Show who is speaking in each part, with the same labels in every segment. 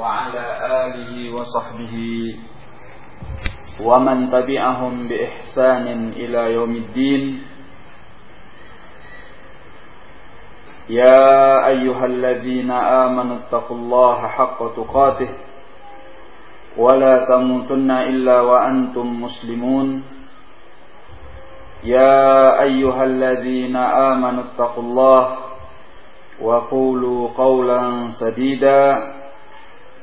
Speaker 1: وعلى آله وصحبه. ومن تبعهم بإحسان إلى يوم الدين. يا أيها الذين آمنوا اتقوا الله حق تقاته. ولا تموتن إلا وأنتم مسلمون. يا أيها الذين آمنوا اتقوا الله وقولوا قولا سديدا.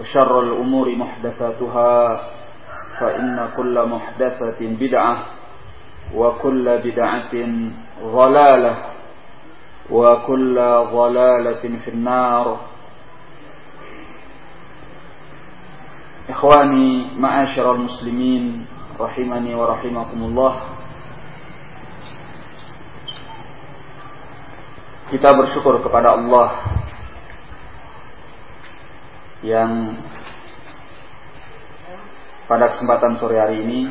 Speaker 1: وشر الأمور محدثاتها فإن كل محدثة بدعة وكل بدعة ضلالة وكل ضلالة في النار إخواني معاشر المسلمين رحمني ورحمكم الله kita bersyukur kepada Allah yang pada kesempatan sore hari ini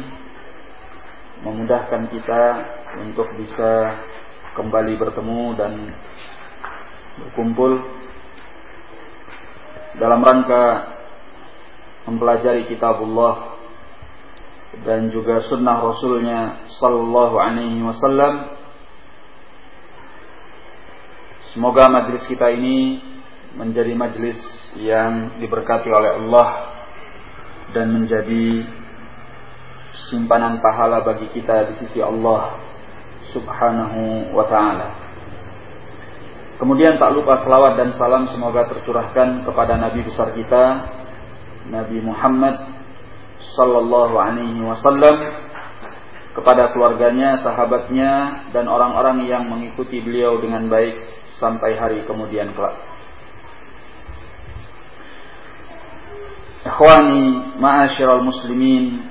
Speaker 1: memudahkan kita untuk bisa kembali bertemu dan berkumpul dalam rangka mempelajari kitabullah dan juga sunnah rasulnya sallallahu alaihi wasallam. Semoga majlis kita ini menjadi majlis yang diberkati oleh Allah dan menjadi simpanan pahala bagi kita di sisi Allah Subhanahu wa taala. Kemudian tak lupa selawat dan salam semoga tercurahkan kepada Nabi besar kita Nabi Muhammad sallallahu alaihi wasallam kepada keluarganya, sahabatnya dan orang-orang yang mengikuti beliau dengan baik sampai hari kemudian kelak. Ikhwani ma'asyiral muslimin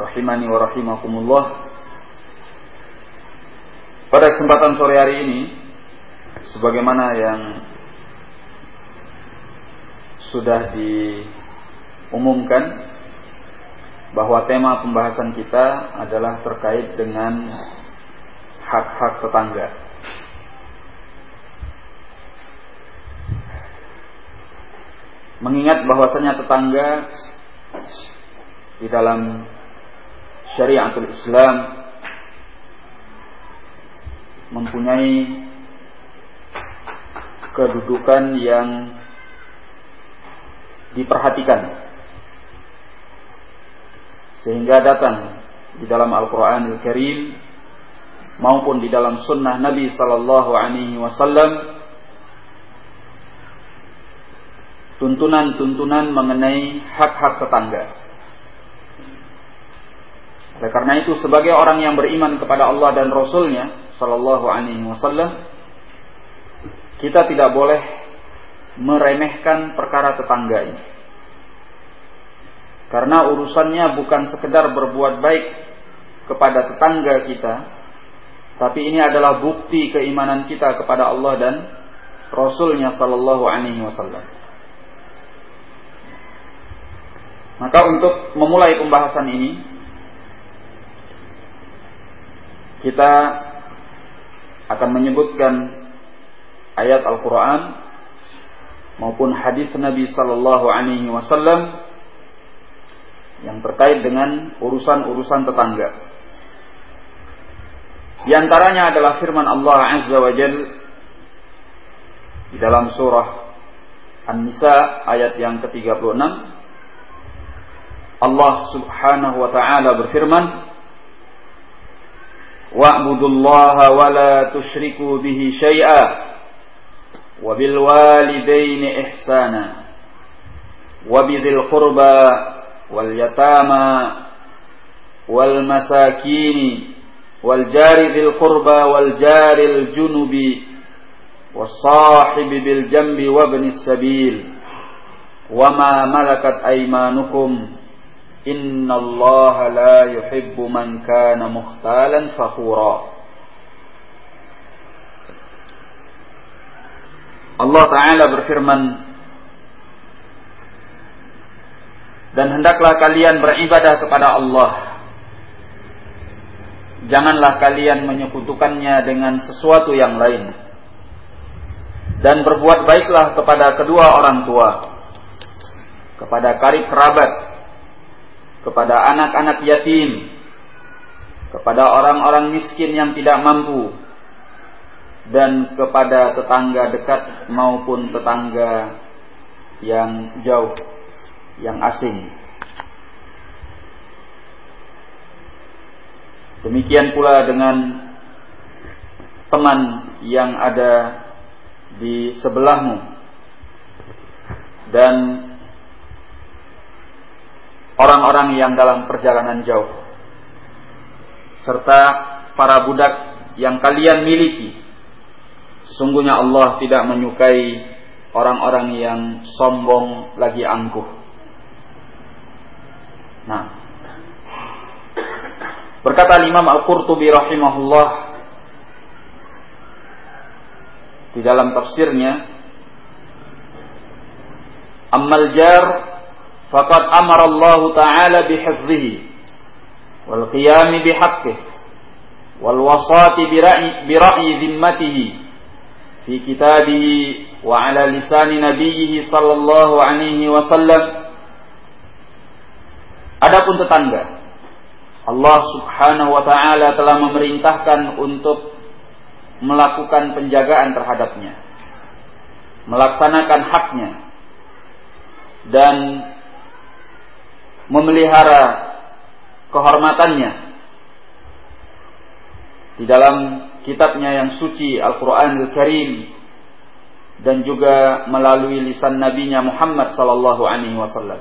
Speaker 1: rahimani wa rahimakumullah. Pada kesempatan sore hari ini sebagaimana yang sudah diumumkan bahwa tema pembahasan kita adalah terkait dengan hak-hak tetangga. Mengingat bahwasanya tetangga di dalam syariatul Islam mempunyai kedudukan yang diperhatikan. Sehingga datang di dalam Al-Qur'anul Karim maupun di dalam sunnah Nabi sallallahu alaihi wasallam tuntunan-tuntunan mengenai hak-hak tetangga. Oleh karena itu sebagai orang yang beriman kepada Allah dan Rasulnya Sallallahu Alaihi Wasallam kita tidak boleh meremehkan perkara tetangga ini. Karena urusannya bukan sekedar berbuat baik kepada tetangga kita, tapi ini adalah bukti keimanan kita kepada Allah dan Rasulnya Sallallahu Alaihi Wasallam. Maka untuk memulai pembahasan ini kita akan menyebutkan ayat Al-Qur'an maupun hadis Nabi sallallahu alaihi wasallam yang terkait dengan urusan-urusan tetangga. Di antaranya adalah firman Allah Azza wa Jal di dalam surah An-Nisa ayat yang ke-36 Allah Subhanahu wa taala berfirman Wa'budullaha wa la tusyriku bihi syai'a wa bil walidaini ihsana wa bidzil qurba wal yatama wal masakin wal jari dzil qurba wal jaril junubi was sahibi bil jambi wa ibnis sabil wa ma malakat aymanukum innallaha la yuhibbu man kana mukhtalan fakhura. Allah Ta'ala berfirman Dan hendaklah kalian beribadah kepada Allah. Janganlah kalian menyekutukannya dengan sesuatu yang lain. Dan berbuat baiklah kepada kedua orang tua Kepada karib kerabat Kepada anak-anak yatim Kepada orang-orang miskin yang tidak mampu dan kepada tetangga dekat maupun tetangga yang jauh, yang asing. Demikian pula dengan teman yang ada di sebelahmu dan orang-orang yang dalam perjalanan jauh serta para budak yang kalian miliki Sesungguhnya Allah tidak menyukai orang-orang yang sombong lagi angkuh. Nah, berkata Imam Al-Qurtubi rahimahullah di dalam tafsirnya, Ammal jar faqad amara Allah taala bihifzihi wal qiyam bihaqqihi wal wasati fi kitabihi wa ala lisan nabiyhi sallallahu Adapun tetangga Allah Subhanahu wa taala telah memerintahkan untuk melakukan penjagaan terhadapnya melaksanakan haknya dan memelihara kehormatannya di dalam kitabnya yang suci Al-Quranul Karim dan juga melalui lisan nabinya Muhammad sallallahu alaihi wasallam.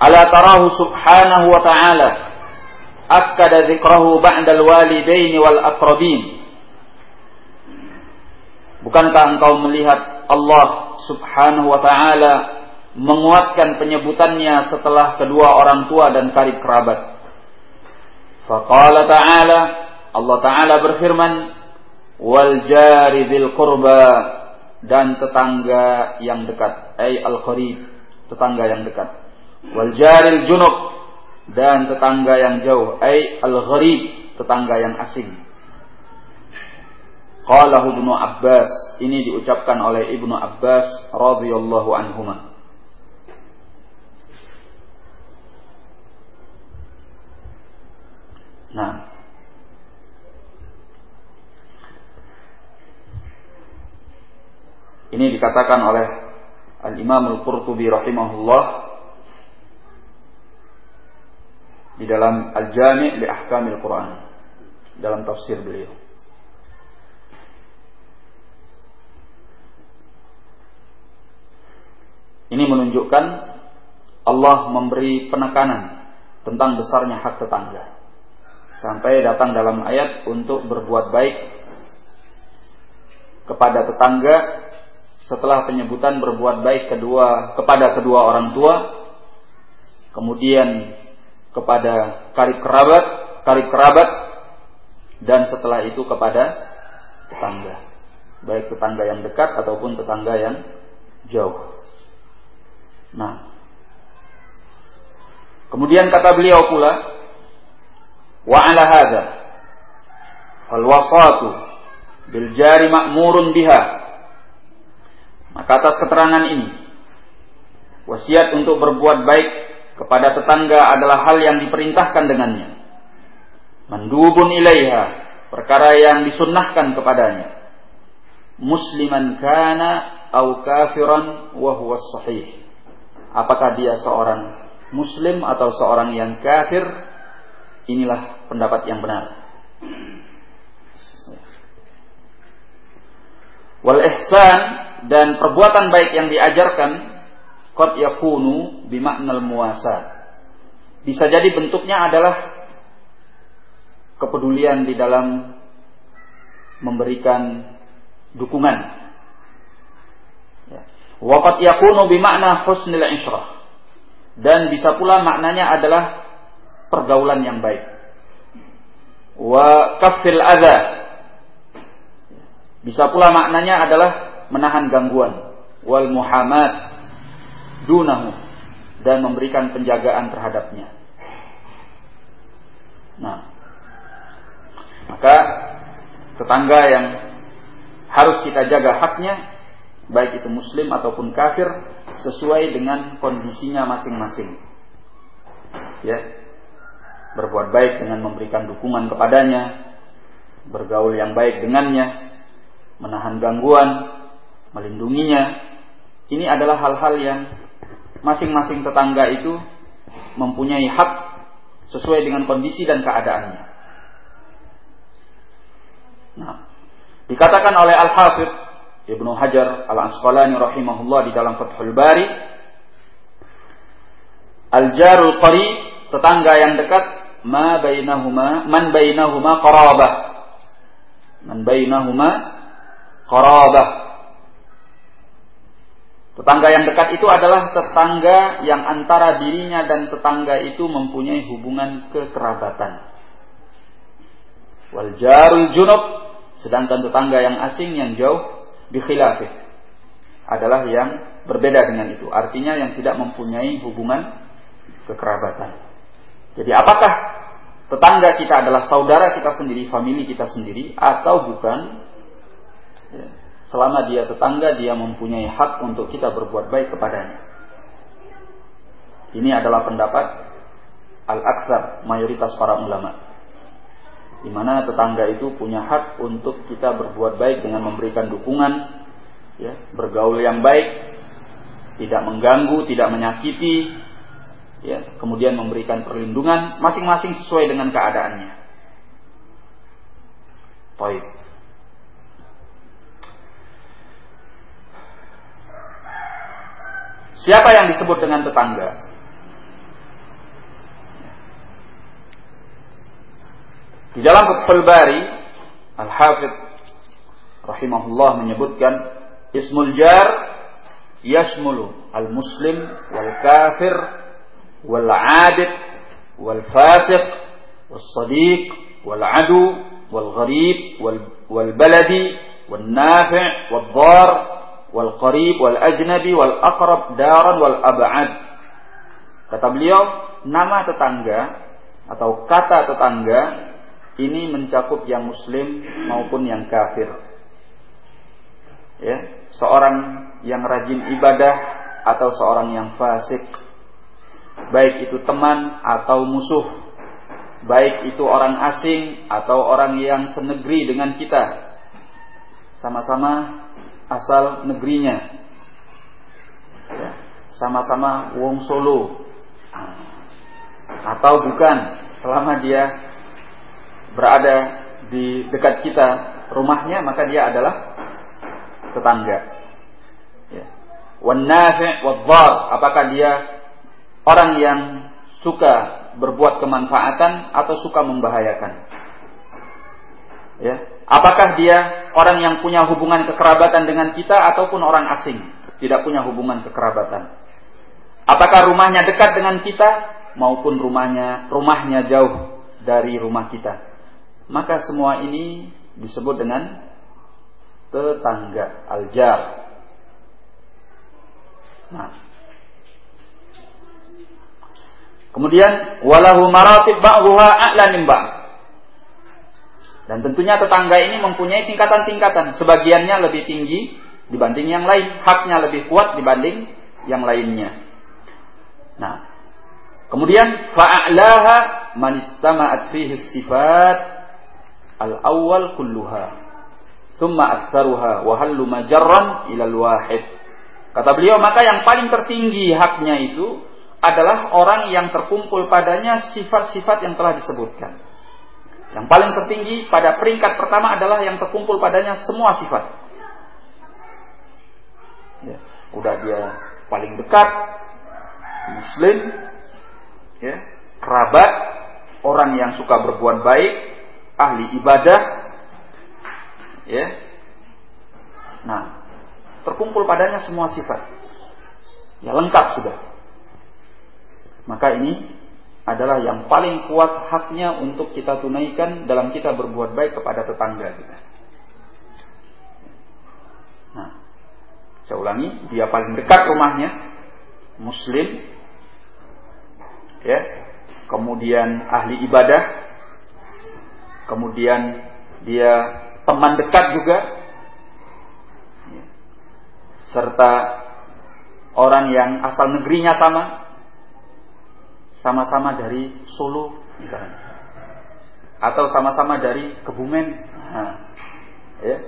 Speaker 1: Ala tarahu subhanahu wa ta'ala akkada dzikrahu ba'da al-walidaini wal aqrabin. Bukankah engkau melihat Allah subhanahu wa ta'ala menguatkan penyebutannya setelah kedua orang tua dan karib kerabat. Faqala ta'ala Allah Ta'ala berfirman, wal jari bil kurba dan tetangga yang dekat, ay al kharib tetangga yang dekat. Wal jaril junub dan tetangga yang jauh, ay al gharib, tetangga yang asing. Qala Ibnu Abbas, ini diucapkan oleh Ibnu Abbas radhiyallahu anhuma. Nah, Ini dikatakan oleh Al-Imam Al-Qurtubi rahimahullah di dalam Al-Jami' li Ahkamil Quran dalam tafsir beliau. Ini menunjukkan Allah memberi penekanan tentang besarnya hak tetangga. Sampai datang dalam ayat untuk berbuat baik kepada tetangga setelah penyebutan berbuat baik kedua kepada kedua orang tua, kemudian kepada karib kerabat, karib kerabat, dan setelah itu kepada tetangga, baik tetangga yang dekat ataupun tetangga yang jauh. Nah, kemudian kata beliau pula, fal wasatu bil jari ma'murun biha maka atas keterangan ini, wasiat untuk berbuat baik kepada tetangga adalah hal yang diperintahkan dengannya. Mandubun ilaiha, perkara yang disunnahkan kepadanya. Musliman kana au kafiran wa huwa sahih. Apakah dia seorang muslim atau seorang yang kafir? Inilah pendapat yang benar. Wal ihsan dan perbuatan baik yang diajarkan qad yakunu bimaknal muasa. Bisa jadi bentuknya adalah kepedulian di dalam memberikan dukungan. Ya. Waqad yakunu bimakna husnil ishrah. Dan bisa pula maknanya adalah pergaulan yang baik. Wa kafil adha. Bisa pula maknanya adalah menahan gangguan. Wal muhammad dunahu. Dan memberikan penjagaan terhadapnya. Nah. Maka tetangga yang harus kita jaga haknya baik itu muslim ataupun kafir sesuai dengan kondisinya masing-masing. Ya. Berbuat baik dengan memberikan dukungan kepadanya, bergaul yang baik dengannya, menahan gangguan, melindunginya. Ini adalah hal-hal yang masing-masing tetangga itu mempunyai hak sesuai dengan kondisi dan keadaannya. Nah, dikatakan oleh Al-Hafidh Ibnu Hajar Al-Asqalani rahimahullah di dalam Fathul Bari Al-jarul qarib tetangga yang dekat ma bainahuma man bainahuma qarabah man bainahuma qarabah Tetangga yang dekat itu adalah tetangga yang antara dirinya dan tetangga itu mempunyai hubungan kekerabatan. Wal jarul junub sedangkan tetangga yang asing yang jauh bikhilafih adalah yang berbeda dengan itu. Artinya yang tidak mempunyai hubungan kekerabatan. Jadi apakah tetangga kita adalah saudara kita sendiri, famili kita sendiri, atau bukan? Ya, selama dia tetangga, dia mempunyai hak untuk kita berbuat baik kepadanya. Ini adalah pendapat al-aksar, mayoritas para ulama di mana tetangga itu punya hak untuk kita berbuat baik dengan memberikan dukungan, ya, bergaul yang baik, tidak mengganggu, tidak menyakiti, ya, kemudian memberikan perlindungan masing-masing sesuai dengan keadaannya. Baik. Siapa yang disebut dengan tetangga? Di dalam Fathul Bari, Al-Hafidh rahimahullah menyebutkan ismul jar yashmulu al-muslim wal kafir baladi wal nafi' wal dar wal qarib wal ajnabi wal aqrab daran wal ab'ad kata beliau nama tetangga atau kata tetangga ini mencakup yang muslim maupun yang kafir. Ya, seorang yang rajin ibadah atau seorang yang fasik. Baik itu teman atau musuh. Baik itu orang asing atau orang yang senegeri dengan kita. Sama-sama asal negerinya. Ya, sama-sama wong solo. Atau bukan, selama dia berada di dekat kita rumahnya maka dia adalah tetangga. Ya. apakah dia orang yang suka berbuat kemanfaatan atau suka membahayakan? Ya. Apakah dia orang yang punya hubungan kekerabatan dengan kita ataupun orang asing, tidak punya hubungan kekerabatan? Apakah rumahnya dekat dengan kita maupun rumahnya rumahnya jauh dari rumah kita? maka semua ini disebut dengan tetangga aljar. Nah. Kemudian walahu maratib ba'dhuha a'la min Dan tentunya tetangga ini mempunyai tingkatan-tingkatan. Sebagiannya lebih tinggi dibanding yang lain, haknya lebih kuat dibanding yang lainnya. Nah, kemudian fa'alaha man istama'at fihi sifat al-awwal kulluha thumma aktsaruha wa hallu majarran ilal wahid kata beliau maka yang paling tertinggi haknya itu adalah orang yang terkumpul padanya sifat-sifat yang telah disebutkan yang paling tertinggi pada peringkat pertama adalah yang terkumpul padanya semua sifat ya, udah dia paling dekat muslim ya kerabat orang yang suka berbuat baik ahli ibadah ya nah terkumpul padanya semua sifat. Ya lengkap sudah. Maka ini adalah yang paling kuat haknya untuk kita tunaikan dalam kita berbuat baik kepada tetangga kita. Nah, saya ulangi, dia paling dekat rumahnya, muslim, ya, kemudian ahli ibadah, kemudian dia teman dekat juga, ya, serta orang yang asal negerinya sama, sama-sama dari Solo misalnya. Atau sama-sama dari Kebumen. Nah, ya.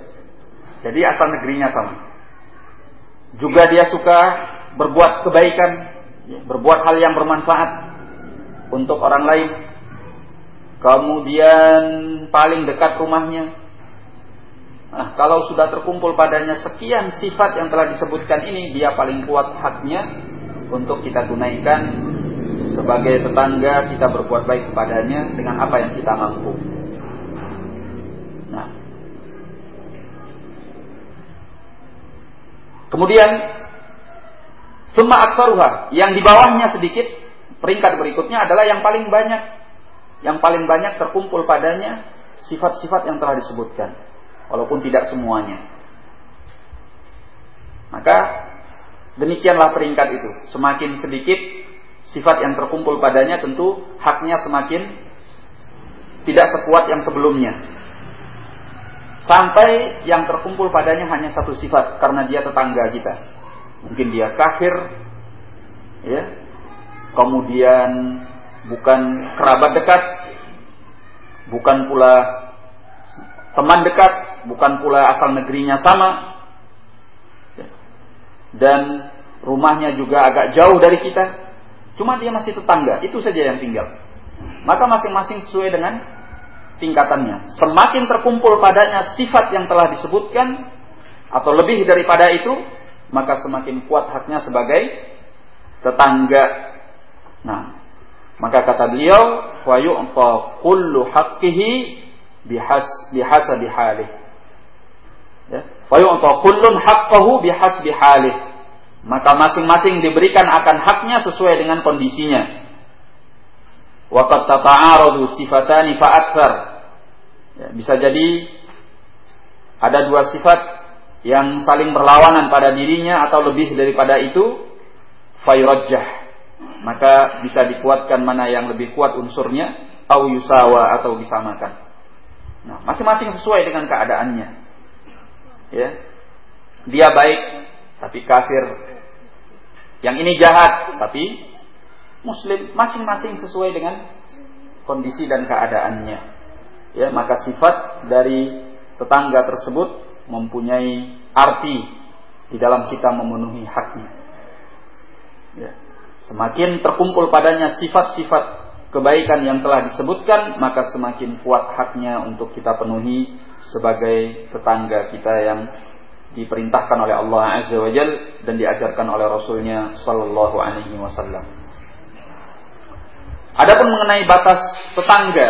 Speaker 1: Jadi asal negerinya sama. Juga dia suka berbuat kebaikan ya, berbuat hal yang bermanfaat untuk orang lain. Kemudian paling dekat rumahnya. Nah, kalau sudah terkumpul padanya sekian sifat yang telah disebutkan ini, dia paling kuat haknya untuk kita tunaikan sebagai tetangga kita berbuat baik kepadanya dengan apa yang kita mampu. Nah. Kemudian semua aksaruha yang di bawahnya sedikit peringkat berikutnya adalah yang paling banyak yang paling banyak terkumpul padanya sifat-sifat yang telah disebutkan walaupun tidak semuanya. Maka demikianlah peringkat itu. Semakin sedikit sifat yang terkumpul padanya tentu haknya semakin tidak sekuat yang sebelumnya. Sampai yang terkumpul padanya hanya satu sifat karena dia tetangga kita. Mungkin dia kafir, ya. Kemudian bukan kerabat dekat, bukan pula teman dekat, bukan pula asal negerinya sama, dan rumahnya juga agak jauh dari kita, Cuma dia masih tetangga, itu saja yang tinggal. Maka masing-masing sesuai dengan tingkatannya. Semakin terkumpul padanya sifat yang telah disebutkan atau lebih daripada itu, maka semakin kuat haknya sebagai tetangga. Nah, maka kata beliau, wa yu'ta kullu haqqihi bihas bihasabi halih. Ya, wa yu'ta kullun haqqahu bihasbi maka masing-masing diberikan akan haknya sesuai dengan kondisinya. Waqad tata'aradu sifatani fa'akthar. Ya, bisa jadi ada dua sifat yang saling berlawanan pada dirinya atau lebih daripada itu fayrajjah. Maka bisa dikuatkan mana yang lebih kuat unsurnya au yusawa atau disamakan. Nah, masing-masing sesuai dengan keadaannya. Ya. Dia baik tapi kafir yang ini jahat, tapi muslim masing-masing sesuai dengan kondisi dan keadaannya. Ya, maka sifat dari tetangga tersebut mempunyai arti di dalam kita memenuhi haknya. Ya. Semakin terkumpul padanya sifat-sifat kebaikan yang telah disebutkan, maka semakin kuat haknya untuk kita penuhi sebagai tetangga kita yang diperintahkan oleh Allah Azza wa Jal dan diajarkan oleh Rasulnya Sallallahu Alaihi Wasallam. Adapun mengenai batas tetangga,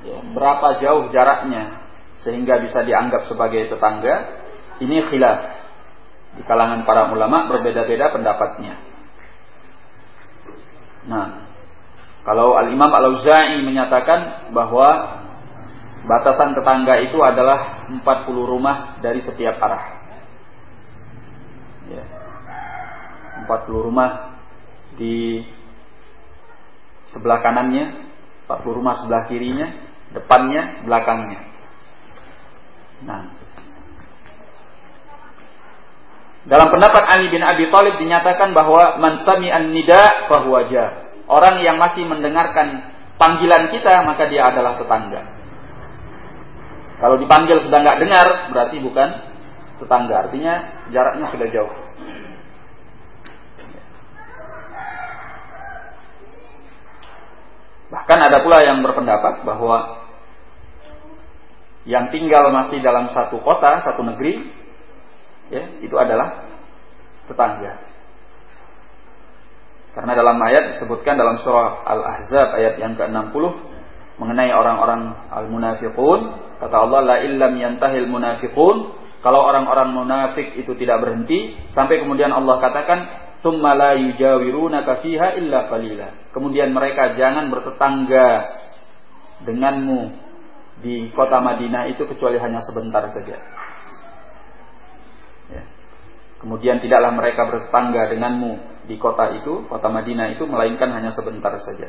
Speaker 1: ya, berapa jauh jaraknya sehingga bisa dianggap sebagai tetangga, ini khilaf di kalangan para ulama berbeda-beda pendapatnya. Nah, kalau Al Imam Al Auza'i menyatakan bahwa batasan tetangga itu adalah 40 rumah dari setiap arah ya, 40 rumah di sebelah kanannya, 40 rumah sebelah kirinya, depannya, belakangnya. Nah, dalam pendapat Ali bin Abi Thalib dinyatakan bahwa man an nida fahuwa Orang yang masih mendengarkan panggilan kita maka dia adalah tetangga. Kalau dipanggil sudah nggak dengar berarti bukan tetangga. Artinya jaraknya sudah jauh. Bahkan ada pula yang berpendapat bahwa yang tinggal masih dalam satu kota, satu negeri, ya, itu adalah tetangga. Karena dalam ayat disebutkan dalam surah Al-Ahzab ayat yang ke-60 mengenai orang-orang al-munafiqun, kata Allah la illam yantahil munafiqun kalau orang-orang munafik itu tidak berhenti sampai kemudian Allah katakan illa qalila. Kemudian mereka jangan bertetangga denganmu di kota Madinah itu kecuali hanya sebentar saja. Ya. Kemudian tidaklah mereka bertetangga denganmu di kota itu, kota Madinah itu, melainkan hanya sebentar saja.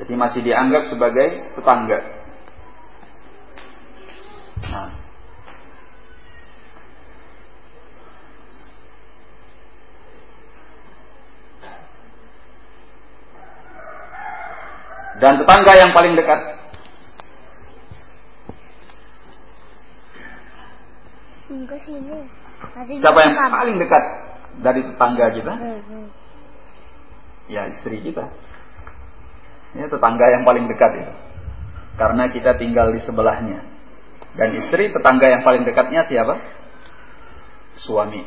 Speaker 1: Jadi masih dianggap sebagai tetangga. Nah. Dan tetangga yang paling dekat Siapa yang paling dekat dari tetangga kita? Hmm, hmm. Ya istri kita. Ya tetangga yang paling dekat itu. Karena kita tinggal di sebelahnya. Dan istri tetangga yang paling dekatnya siapa? Suami.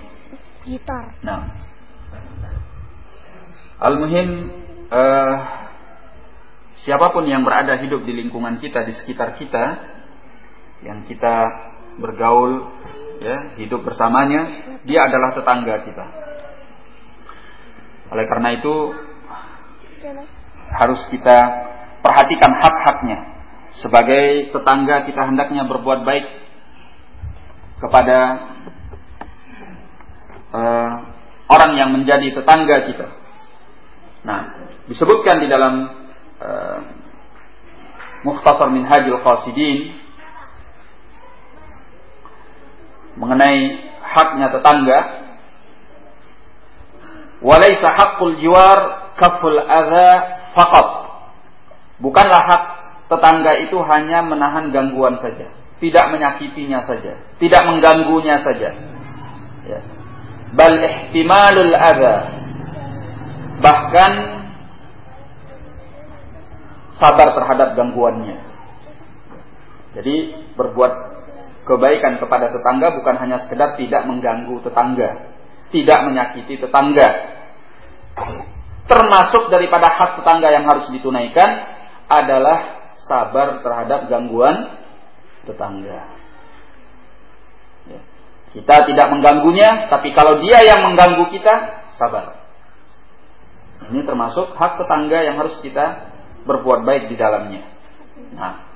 Speaker 2: Gitar.
Speaker 1: Nah. Al-muhim uh, siapa pun yang berada hidup di lingkungan kita, di sekitar kita, yang kita bergaul, ya, hidup bersamanya, dia adalah tetangga kita. Oleh karena itu harus kita perhatikan hak-haknya. Sebagai tetangga kita hendaknya berbuat baik kepada uh, orang yang menjadi tetangga kita. Nah, disebutkan di dalam uh, Mukhtasar Minhajul Qasidin mengenai haknya tetangga. Walaysa haqqul jiwar kaful adza faqat. Bukanlah hak tetangga itu hanya menahan gangguan saja tidak menyakitinya saja tidak mengganggunya saja. Ya. bal ihtimalul adza bahkan sabar terhadap gangguannya jadi berbuat kebaikan kepada tetangga bukan hanya sekedar tidak mengganggu tetangga, tidak menyakiti tetangga. Termasuk daripada hak tetangga yang harus ditunaikan adalah sabar terhadap gangguan tetangga. Ya. Kita tidak mengganggunya, tapi kalau dia yang mengganggu kita, sabar. Ini termasuk hak tetangga yang harus kita berbuat baik di dalamnya. Nah,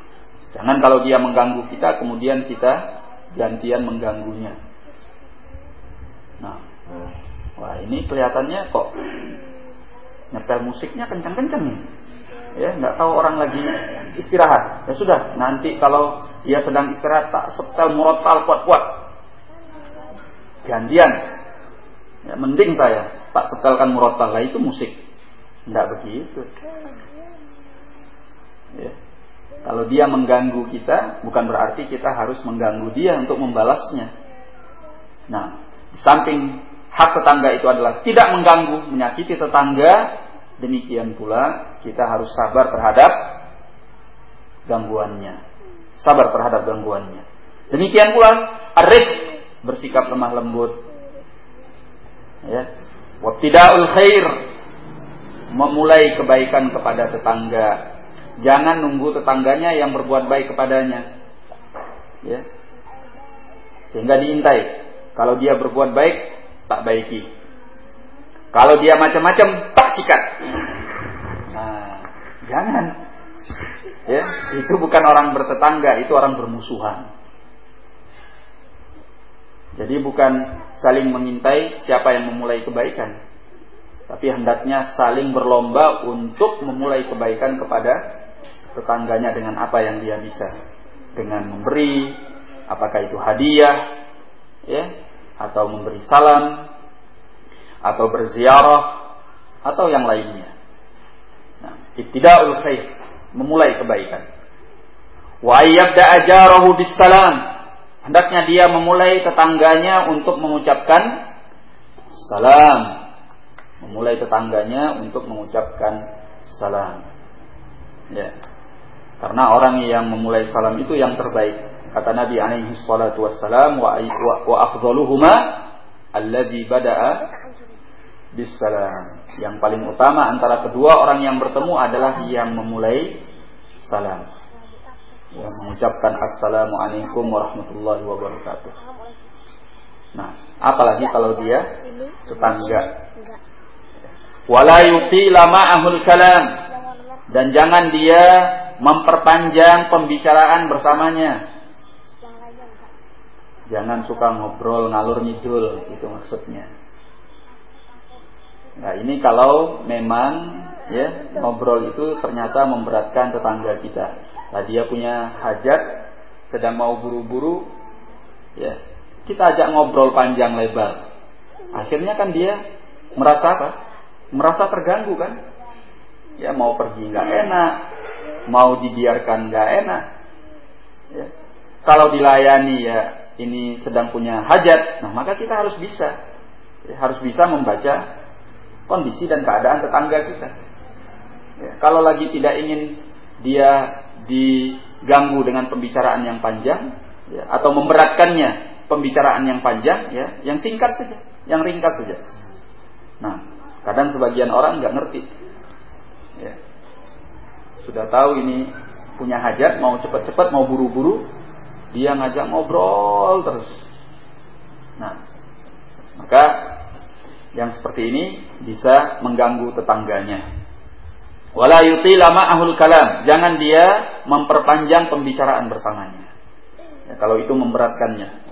Speaker 1: Jangan kalau dia mengganggu kita, kemudian kita gantian mengganggunya. Nah, wah ini kelihatannya kok nyetel musiknya kencang-kencang nih. Ya, nggak tahu orang lagi istirahat. Ya sudah, nanti kalau dia sedang istirahat tak setel murotal kuat-kuat. Gantian. Ya, mending saya tak setelkan murotal lah itu musik. Nggak begitu. Ya. Kalau dia mengganggu kita, bukan berarti kita harus mengganggu dia untuk membalasnya. Nah, di samping hak tetangga itu adalah tidak mengganggu, menyakiti tetangga, demikian pula kita harus sabar terhadap gangguannya. Sabar terhadap gangguannya. Demikian pula arif bersikap lemah lembut. Ya. Wabtida'ul khair memulai kebaikan kepada tetangga Jangan nunggu tetangganya yang berbuat baik kepadanya. Ya. Sehingga diintai. Kalau dia berbuat baik, tak baiki. Kalau dia macam-macam, tak sikat. Nah, jangan. Ya, itu bukan orang bertetangga, itu orang bermusuhan. Jadi bukan saling mengintai siapa yang memulai kebaikan. Tapi hendaknya saling berlomba untuk memulai kebaikan kepada tetangganya dengan apa yang dia bisa. Dengan memberi apakah itu hadiah ya atau memberi salam atau berziarah atau yang lainnya. Nah ibtida'ul khair memulai kebaikan. Wa yabda ajarahu bisalam hendaknya dia memulai tetangganya untuk mengucapkan salam. Memulai tetangganya untuk mengucapkan salam. Ya karena orang yang memulai salam itu yang terbaik. Kata Nabi alaihi salatu wassalam wa wa afdaluhuma alladzi bada'a bisalam. Yang paling utama antara kedua orang yang bertemu adalah yang memulai salam. ya, mengucapkan assalamualaikum warahmatullahi wabarakatuh. Nah, apalagi kalau dia tetangga. Wala lama ahul kalam dan jangan dia memperpanjang pembicaraan bersamanya. Jangan suka ngobrol ngalur ngidul itu maksudnya. Nah, ini kalau memang ya ngobrol itu ternyata memberatkan tetangga kita. Nah, dia punya hajat sedang mau buru-buru ya kita ajak ngobrol panjang lebar. Akhirnya kan dia merasa apa? Merasa terganggu kan? Ya mau pergi nggak enak, mau dibiarkan nggak enak. Ya. Kalau dilayani ya ini sedang punya hajat, nah maka kita harus bisa, ya, harus bisa membaca kondisi dan keadaan tetangga kita. Ya, kalau lagi tidak ingin dia diganggu dengan pembicaraan yang panjang, ya, atau memberatkannya pembicaraan yang panjang ya, yang singkat saja, yang ringkas saja. Nah, kadang sebagian orang nggak ngerti. Ya. Sudah tahu ini punya hajat, mau cepat-cepat, mau buru-buru, dia ngajak ngobrol terus. Nah, maka yang seperti ini bisa mengganggu tetangganya. Wala lama ahul kalam. Jangan dia memperpanjang pembicaraan bersamanya. Ya, kalau itu memberatkannya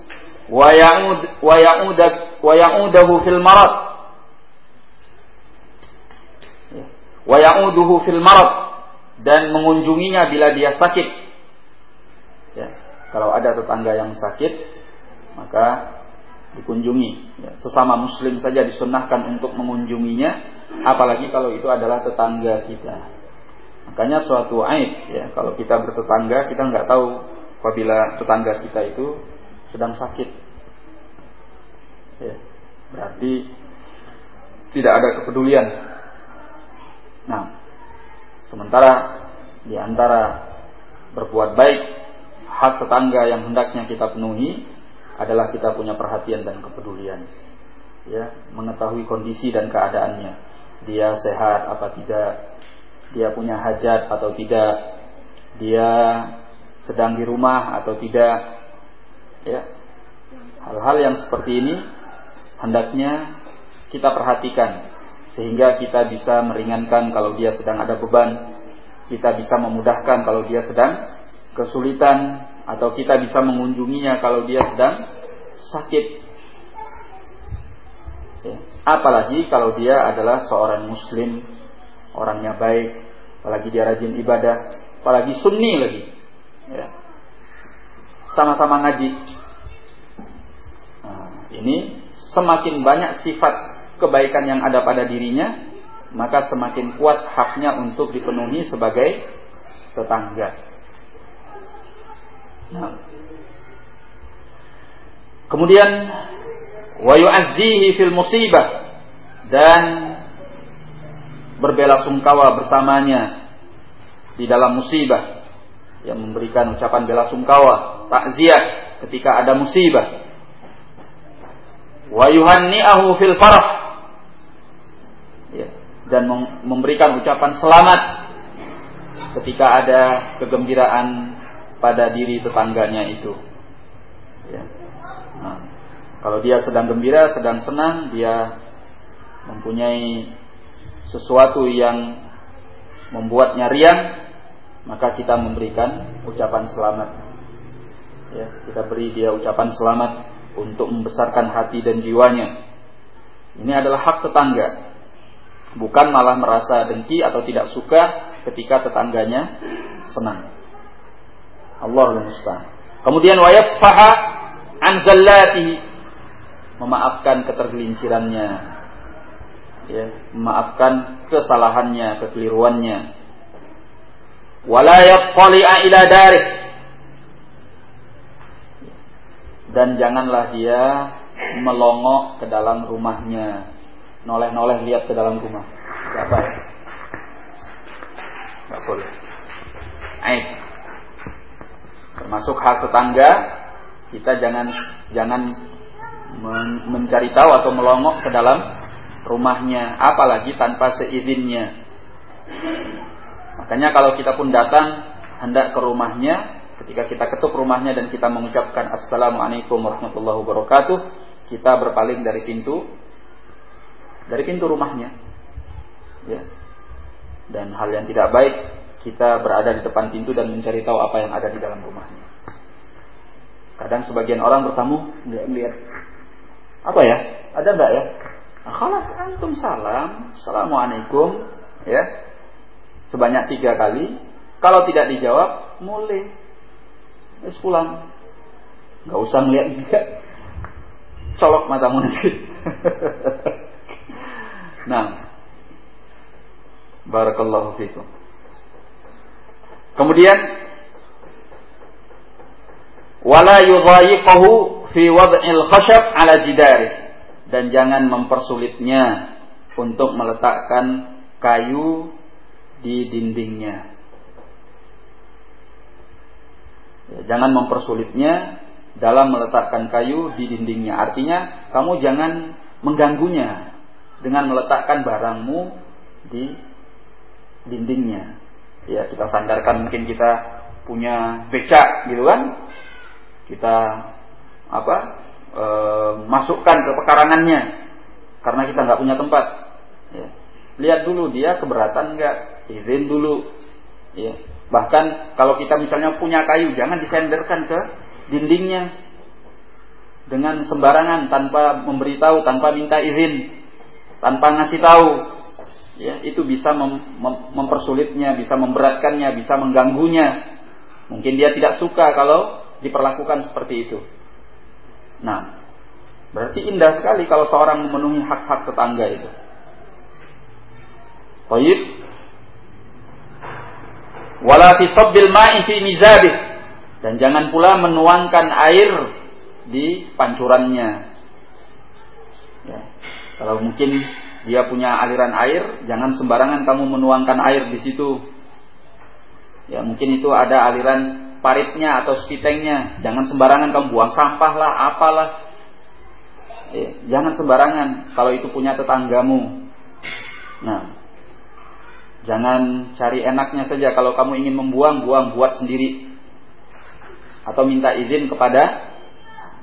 Speaker 1: wa ya'ud wa ya'udak wa ya'udahu fil marad wa ya'uduhu fil marad dan mengunjunginya bila dia sakit ya kalau ada tetangga yang sakit maka dikunjungi ya, sesama muslim saja disunahkan untuk mengunjunginya apalagi kalau itu adalah tetangga kita makanya suatu aib ya kalau kita bertetangga kita nggak tahu apabila tetangga kita itu sedang sakit. Ya, berarti tidak ada kepedulian. Nah, sementara di antara berbuat baik hak tetangga yang hendaknya kita penuhi adalah kita punya perhatian dan kepedulian. Ya, mengetahui kondisi dan keadaannya. Dia sehat apa tidak? Dia punya hajat atau tidak? Dia sedang di rumah atau tidak? Ya. Hal-hal yang seperti ini hendaknya kita perhatikan sehingga kita bisa meringankan kalau dia sedang ada beban, kita bisa memudahkan kalau dia sedang kesulitan atau kita bisa mengunjunginya kalau dia sedang sakit. Ya. Apalagi kalau dia adalah seorang muslim, orangnya baik, apalagi dia rajin ibadah, apalagi sunni lagi. Ya sama-sama ngaji. Nah, ini semakin banyak sifat kebaikan yang ada pada dirinya, maka semakin kuat haknya untuk dipenuhi sebagai tetangga. Nah. Kemudian wa yu'azzihi fil musibah dan berbela sungkawa bersamanya di dalam musibah yang memberikan ucapan bela sungkawa takziah ketika ada musibah. Wa yuhanni'ahu fil farah. Dan memberikan ucapan selamat ketika ada kegembiraan pada diri tetangganya itu. Ya. Nah, kalau dia sedang gembira, sedang senang, dia mempunyai sesuatu yang membuatnya riang, maka kita memberikan ucapan selamat ya, kita beri dia ucapan selamat untuk membesarkan hati dan jiwanya. Ini adalah hak tetangga. Bukan malah merasa dengki atau tidak suka ketika tetangganya senang. Allah musta'an. Kemudian wayasfaha an zallatihi memaafkan ketergelincirannya. Ya, memaafkan kesalahannya, kekeliruannya. Wala yattali'a ila darih dan janganlah dia melongok ke dalam rumahnya noleh-noleh lihat ke dalam rumah. Siapa ya? Nggak boleh. Aib. termasuk hak tetangga kita jangan jangan men mencari tahu atau melongok ke dalam rumahnya apalagi tanpa seizinnya. Makanya kalau kita pun datang hendak ke rumahnya Ketika kita ketuk rumahnya dan kita mengucapkan Assalamualaikum warahmatullahi wabarakatuh, kita berpaling dari pintu dari pintu rumahnya. Ya. Dan hal yang tidak baik kita berada di depan pintu dan mencari tahu apa yang ada di dalam rumahnya. Kadang sebagian orang bertamu nggak melihat apa ya? Ada nggak ya? Nah, kalau antum salam, assalamualaikum, ya sebanyak tiga kali. Kalau tidak dijawab, mulai Wis pulang. Gak usah ngeliat juga. Colok matamu nanti. nah. Barakallahu fikum. Kemudian wala yudhayiqahu fi wad'il khashab ala jidari dan jangan mempersulitnya untuk meletakkan kayu di dindingnya. Ya, jangan mempersulitnya dalam meletakkan kayu di dindingnya. Artinya kamu jangan mengganggunya dengan meletakkan barangmu di dindingnya. Ya, kita sandarkan mungkin kita punya becak gitu kan. Kita apa? E, masukkan ke pekarangannya karena kita nggak punya tempat. Ya. Lihat dulu dia keberatan nggak, izin dulu. Ya. Bahkan kalau kita misalnya punya kayu, jangan disenderkan ke dindingnya dengan sembarangan tanpa memberitahu, tanpa minta izin, tanpa ngasih tahu. Ya, itu bisa mem mem mempersulitnya, bisa memberatkannya, bisa mengganggunya. Mungkin dia tidak suka kalau diperlakukan seperti itu. Nah, berarti indah sekali kalau seorang memenuhi hak-hak tetangga itu. Baik, wala fi ma'i fi mizabih dan jangan pula menuangkan air di pancurannya. Ya. Kalau mungkin dia punya aliran air, jangan sembarangan kamu menuangkan air di situ. Ya, mungkin itu ada aliran paritnya atau spitengnya, jangan sembarangan kamu buang sampah lah, apalah. Ya, jangan sembarangan kalau itu punya tetanggamu. Nah, Jangan cari enaknya saja kalau kamu ingin membuang, buang buat sendiri. Atau minta izin kepada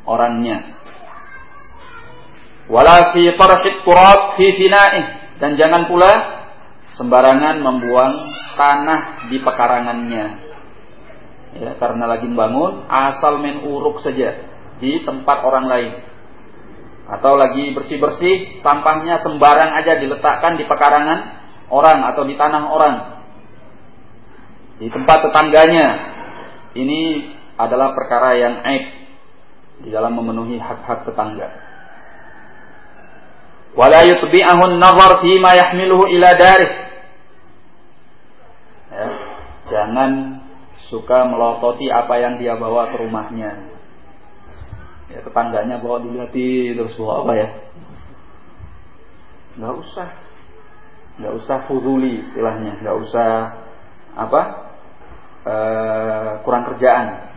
Speaker 1: orangnya. Wala fi tarhit turab fi fina'ih dan jangan pula sembarangan membuang tanah di pekarangannya. Ya, karena lagi membangun asal main uruk saja di tempat orang lain. Atau lagi bersih-bersih, sampahnya sembarang aja diletakkan di pekarangan orang atau di tanah orang, di tempat tetangganya. Ini adalah perkara yang aib di dalam memenuhi hak-hak tetangga. Wala yutbi'ahun nazar fi ma yahmiluhu ila darih. Ya, jangan suka melototi apa yang dia bawa ke rumahnya. Ya, tetangganya bawa dilihatin terus bawa apa ya? Nggak usah nggak usah fuzuli istilahnya nggak usah apa e, kurang kerjaan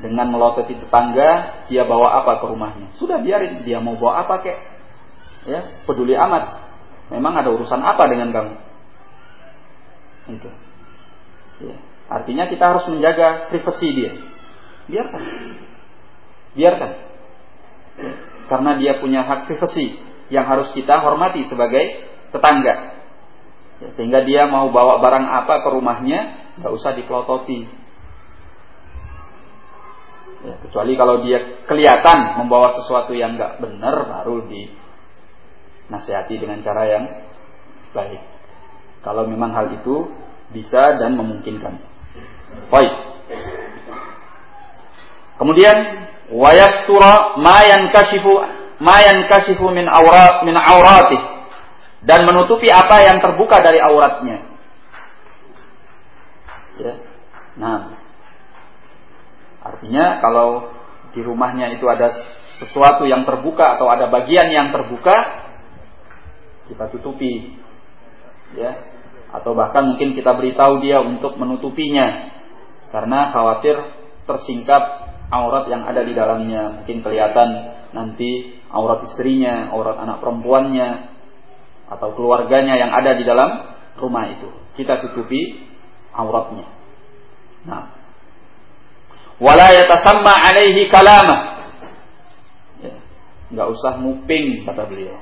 Speaker 1: dengan melototi tetangga dia bawa apa ke rumahnya sudah biarin dia mau bawa apa kek ya peduli amat. Memang ada urusan apa dengan kamu? Itu. Ya. artinya kita harus menjaga privasi dia. Biarkan. Biarkan. Ya. karena dia punya hak privasi yang harus kita hormati sebagai tetangga. Ya, sehingga dia mau bawa barang apa ke rumahnya, nggak usah dipelototi. Ya, kecuali kalau dia kelihatan membawa sesuatu yang nggak benar, baru dinasihati dengan cara yang baik. Kalau memang hal itu bisa dan memungkinkan. Baik. Kemudian wayastura ma yankashifu ma yankashifu min awrat min awratih dan menutupi apa yang terbuka dari auratnya. Ya. Nah, artinya kalau di rumahnya itu ada sesuatu yang terbuka atau ada bagian yang terbuka, kita tutupi, ya. Atau bahkan mungkin kita beritahu dia untuk menutupinya, karena khawatir tersingkap aurat yang ada di dalamnya. Mungkin kelihatan nanti aurat istrinya, aurat anak perempuannya, atau keluarganya yang ada di dalam rumah itu. Kita tutupi auratnya. Nah, Wala yatasamma alaihi kalama. Ya, nggak usah nguping kata beliau.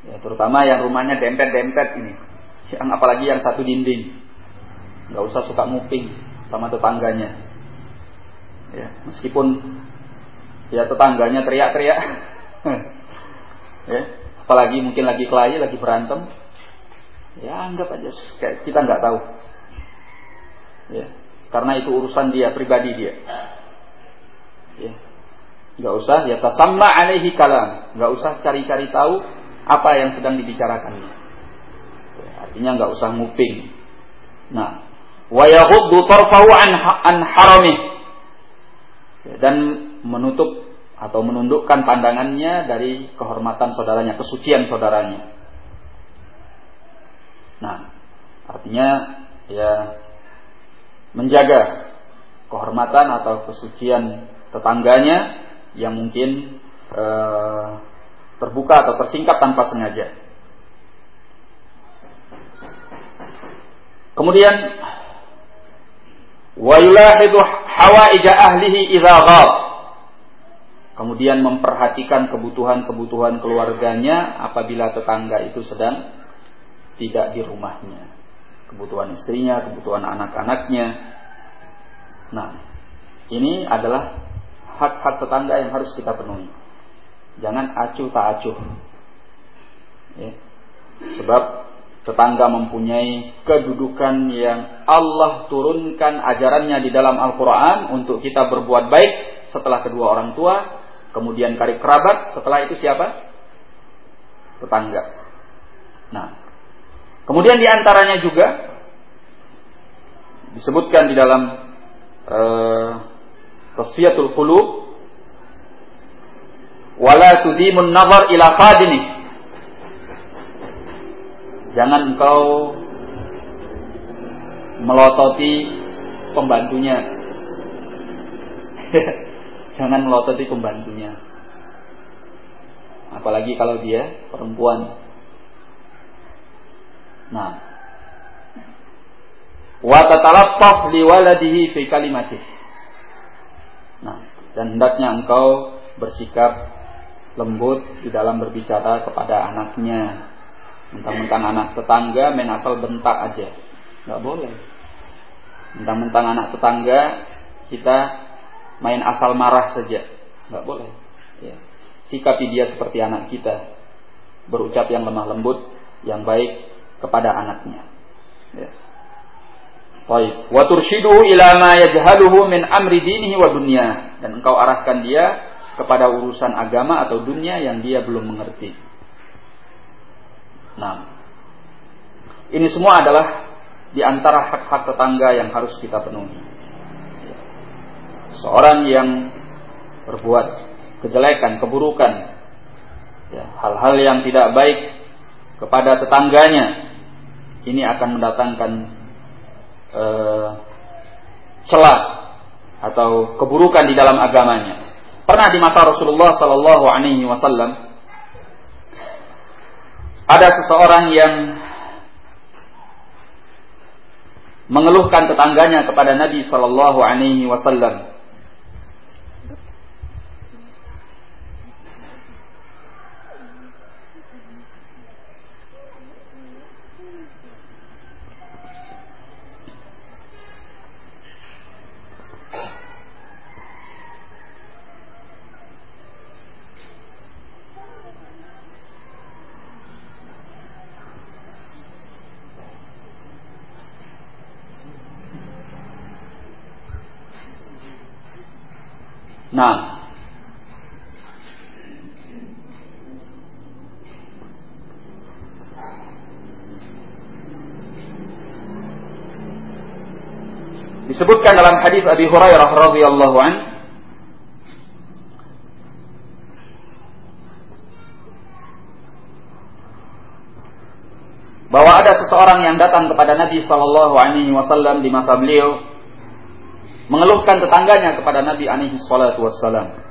Speaker 1: Ya, terutama yang rumahnya dempet-dempet ini. Yang apalagi yang satu dinding. Nggak usah suka nguping sama tetangganya. Ya, meskipun ya tetangganya teriak-teriak. ya, apalagi mungkin lagi kelahi, lagi berantem. Ya, anggap aja kayak kita nggak tahu. Ya, karena itu urusan dia pribadi dia. Ya. Nggak usah ya tasamma alaihi kalam, nggak usah cari-cari tahu apa yang sedang dibicarakannya. Artinya nggak usah nguping. Nah, wa yaghuddu tarfahu an, haramih. Dan menutup atau menundukkan pandangannya dari kehormatan saudaranya, kesucian saudaranya. Nah, artinya ya menjaga kehormatan atau kesucian tetangganya yang mungkin eh, terbuka atau tersingkap tanpa sengaja. Kemudian wa yulahidu hawaija ahlihi idza. Kemudian memperhatikan kebutuhan-kebutuhan keluarganya apabila tetangga itu sedang tidak di rumahnya. Kebutuhan istrinya, kebutuhan anak-anaknya. Nah, ini adalah hak-hak tetangga yang harus kita penuhi. Jangan acuh tak acuh. Ya. Sebab tetangga mempunyai kedudukan yang Allah turunkan ajarannya di dalam Al-Quran untuk kita berbuat baik setelah kedua orang tua, kemudian karib kerabat, setelah itu siapa? Tetangga. Nah, kemudian di antaranya juga disebutkan di dalam uh, Tasfiyatul Qulub wala tudimun nazar ila qadini. Jangan engkau melototi pembantunya. Jangan melototi pembantunya. Apalagi kalau dia perempuan. Nah. Wa tatalattaf liwaladihi fi kalimatih nah dan hendaknya engkau bersikap lembut di dalam berbicara kepada anaknya. Mentang-mentang anak tetangga main asal bentak aja. Nggak boleh. Mentang-mentang anak tetangga kita main asal marah saja. Nggak boleh. Ya. Sikapi dia seperti anak kita. Berucap yang lemah lembut, yang baik kepada anaknya. Ya. Baik. Wa turshiduhu ila ma yajhaluhu min amri dinihi wa dunya. Dan engkau arahkan dia kepada urusan agama atau dunia yang dia belum mengerti. Nah, ini semua adalah di antara hak-hak tetangga yang harus kita penuhi. Seorang yang berbuat kejelekan, keburukan, ya, hal-hal yang tidak baik kepada tetangganya, ini akan mendatangkan uh, celah atau keburukan di dalam agamanya. Pernah di masa Rasulullah Sallallahu Alaihi Wasallam ada seseorang yang mengeluhkan tetangganya kepada Nabi Sallallahu Alaihi Wasallam. Nah, disebutkan dalam hadis Abi Hurairah radhiyallahu an. Bahwa ada seseorang yang datang kepada Nabi Shallallahu Alaihi Wasallam di masa beliau mengeluhkan tetangganya kepada Nabi alaihi salatu wassalam.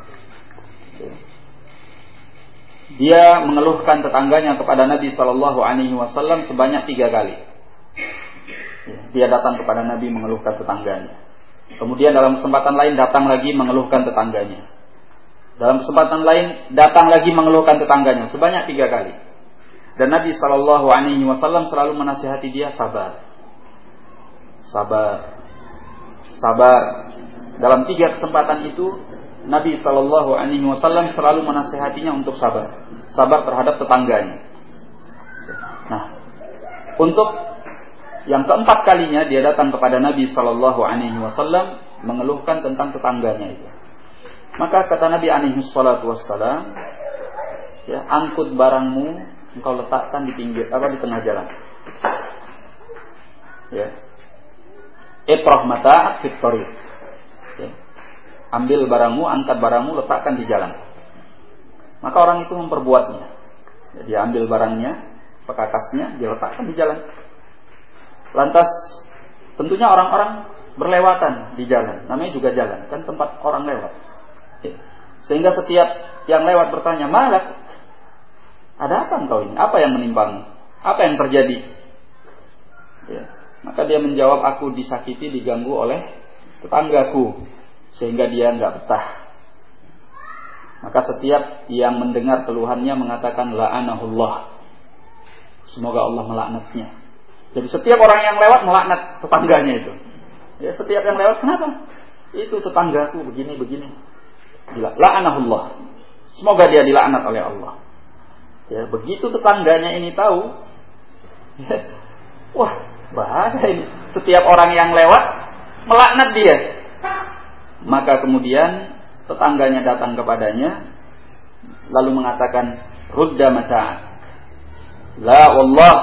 Speaker 1: Dia mengeluhkan tetangganya kepada Nabi Shallallahu Alaihi Wasallam sebanyak tiga kali. Dia datang kepada Nabi mengeluhkan tetangganya. Kemudian dalam kesempatan lain datang lagi mengeluhkan tetangganya. Dalam kesempatan lain datang lagi mengeluhkan tetangganya sebanyak tiga kali. Dan Nabi Shallallahu Alaihi Wasallam selalu menasihati dia sabar, sabar, sabar. Dalam tiga kesempatan itu Nabi Shallallahu Alaihi Wasallam selalu menasihatinya untuk sabar, sabar terhadap tetangganya. Nah, untuk yang keempat kalinya dia datang kepada Nabi Shallallahu Alaihi Wasallam mengeluhkan tentang tetangganya itu. Maka kata Nabi Alaihi Wasallam, ya angkut barangmu engkau letakkan di pinggir apa di tengah jalan. Ya, Itrah mata fit Ya. Ambil barangmu, angkat barangmu, letakkan di jalan. Maka orang itu memperbuatnya. Jadi ambil barangnya, pekakasnya, diletakkan di jalan. Lantas tentunya orang-orang berlewatan di jalan. Namanya juga jalan, kan tempat orang lewat. Ya. Sehingga setiap yang lewat bertanya, Malak, ada apa engkau ini? Apa yang menimpamu? Apa yang terjadi? Ya. Maka dia menjawab, aku disakiti, diganggu oleh tetanggaku. Sehingga dia nggak betah. Maka setiap yang mendengar keluhannya mengatakan la'anahullah. Semoga Allah melaknatnya. Jadi setiap orang yang lewat melaknat tetangganya itu. Ya, setiap yang lewat kenapa? Itu tetanggaku begini begini. La'anahullah. Semoga dia dilaknat oleh Allah. Ya, begitu tetangganya ini tahu, ya, wah Bahaya ini. Setiap orang yang lewat melaknat dia. Maka kemudian tetangganya datang kepadanya lalu mengatakan rudda mata la Allah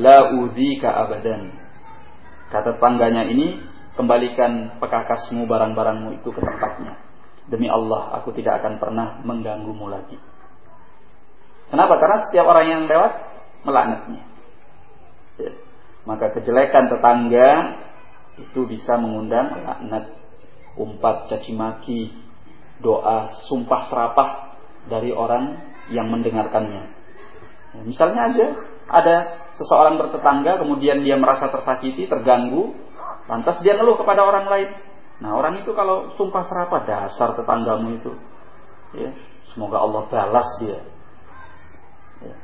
Speaker 1: la uzika abadan. Kata tetangganya ini kembalikan pekakasmu barang-barangmu itu ke tempatnya. Demi Allah aku tidak akan pernah mengganggumu lagi. Kenapa? Karena setiap orang yang lewat melaknatnya. Ya maka kejelekan tetangga itu bisa mengundang laknat, umpat, caci maki, doa, sumpah serapah dari orang yang mendengarkannya. Ya, misalnya aja ada seseorang bertetangga kemudian dia merasa tersakiti, terganggu, lantas dia ngeluh kepada orang lain. Nah orang itu kalau sumpah serapah dasar tetanggamu itu, ya, semoga Allah balas dia. Ya,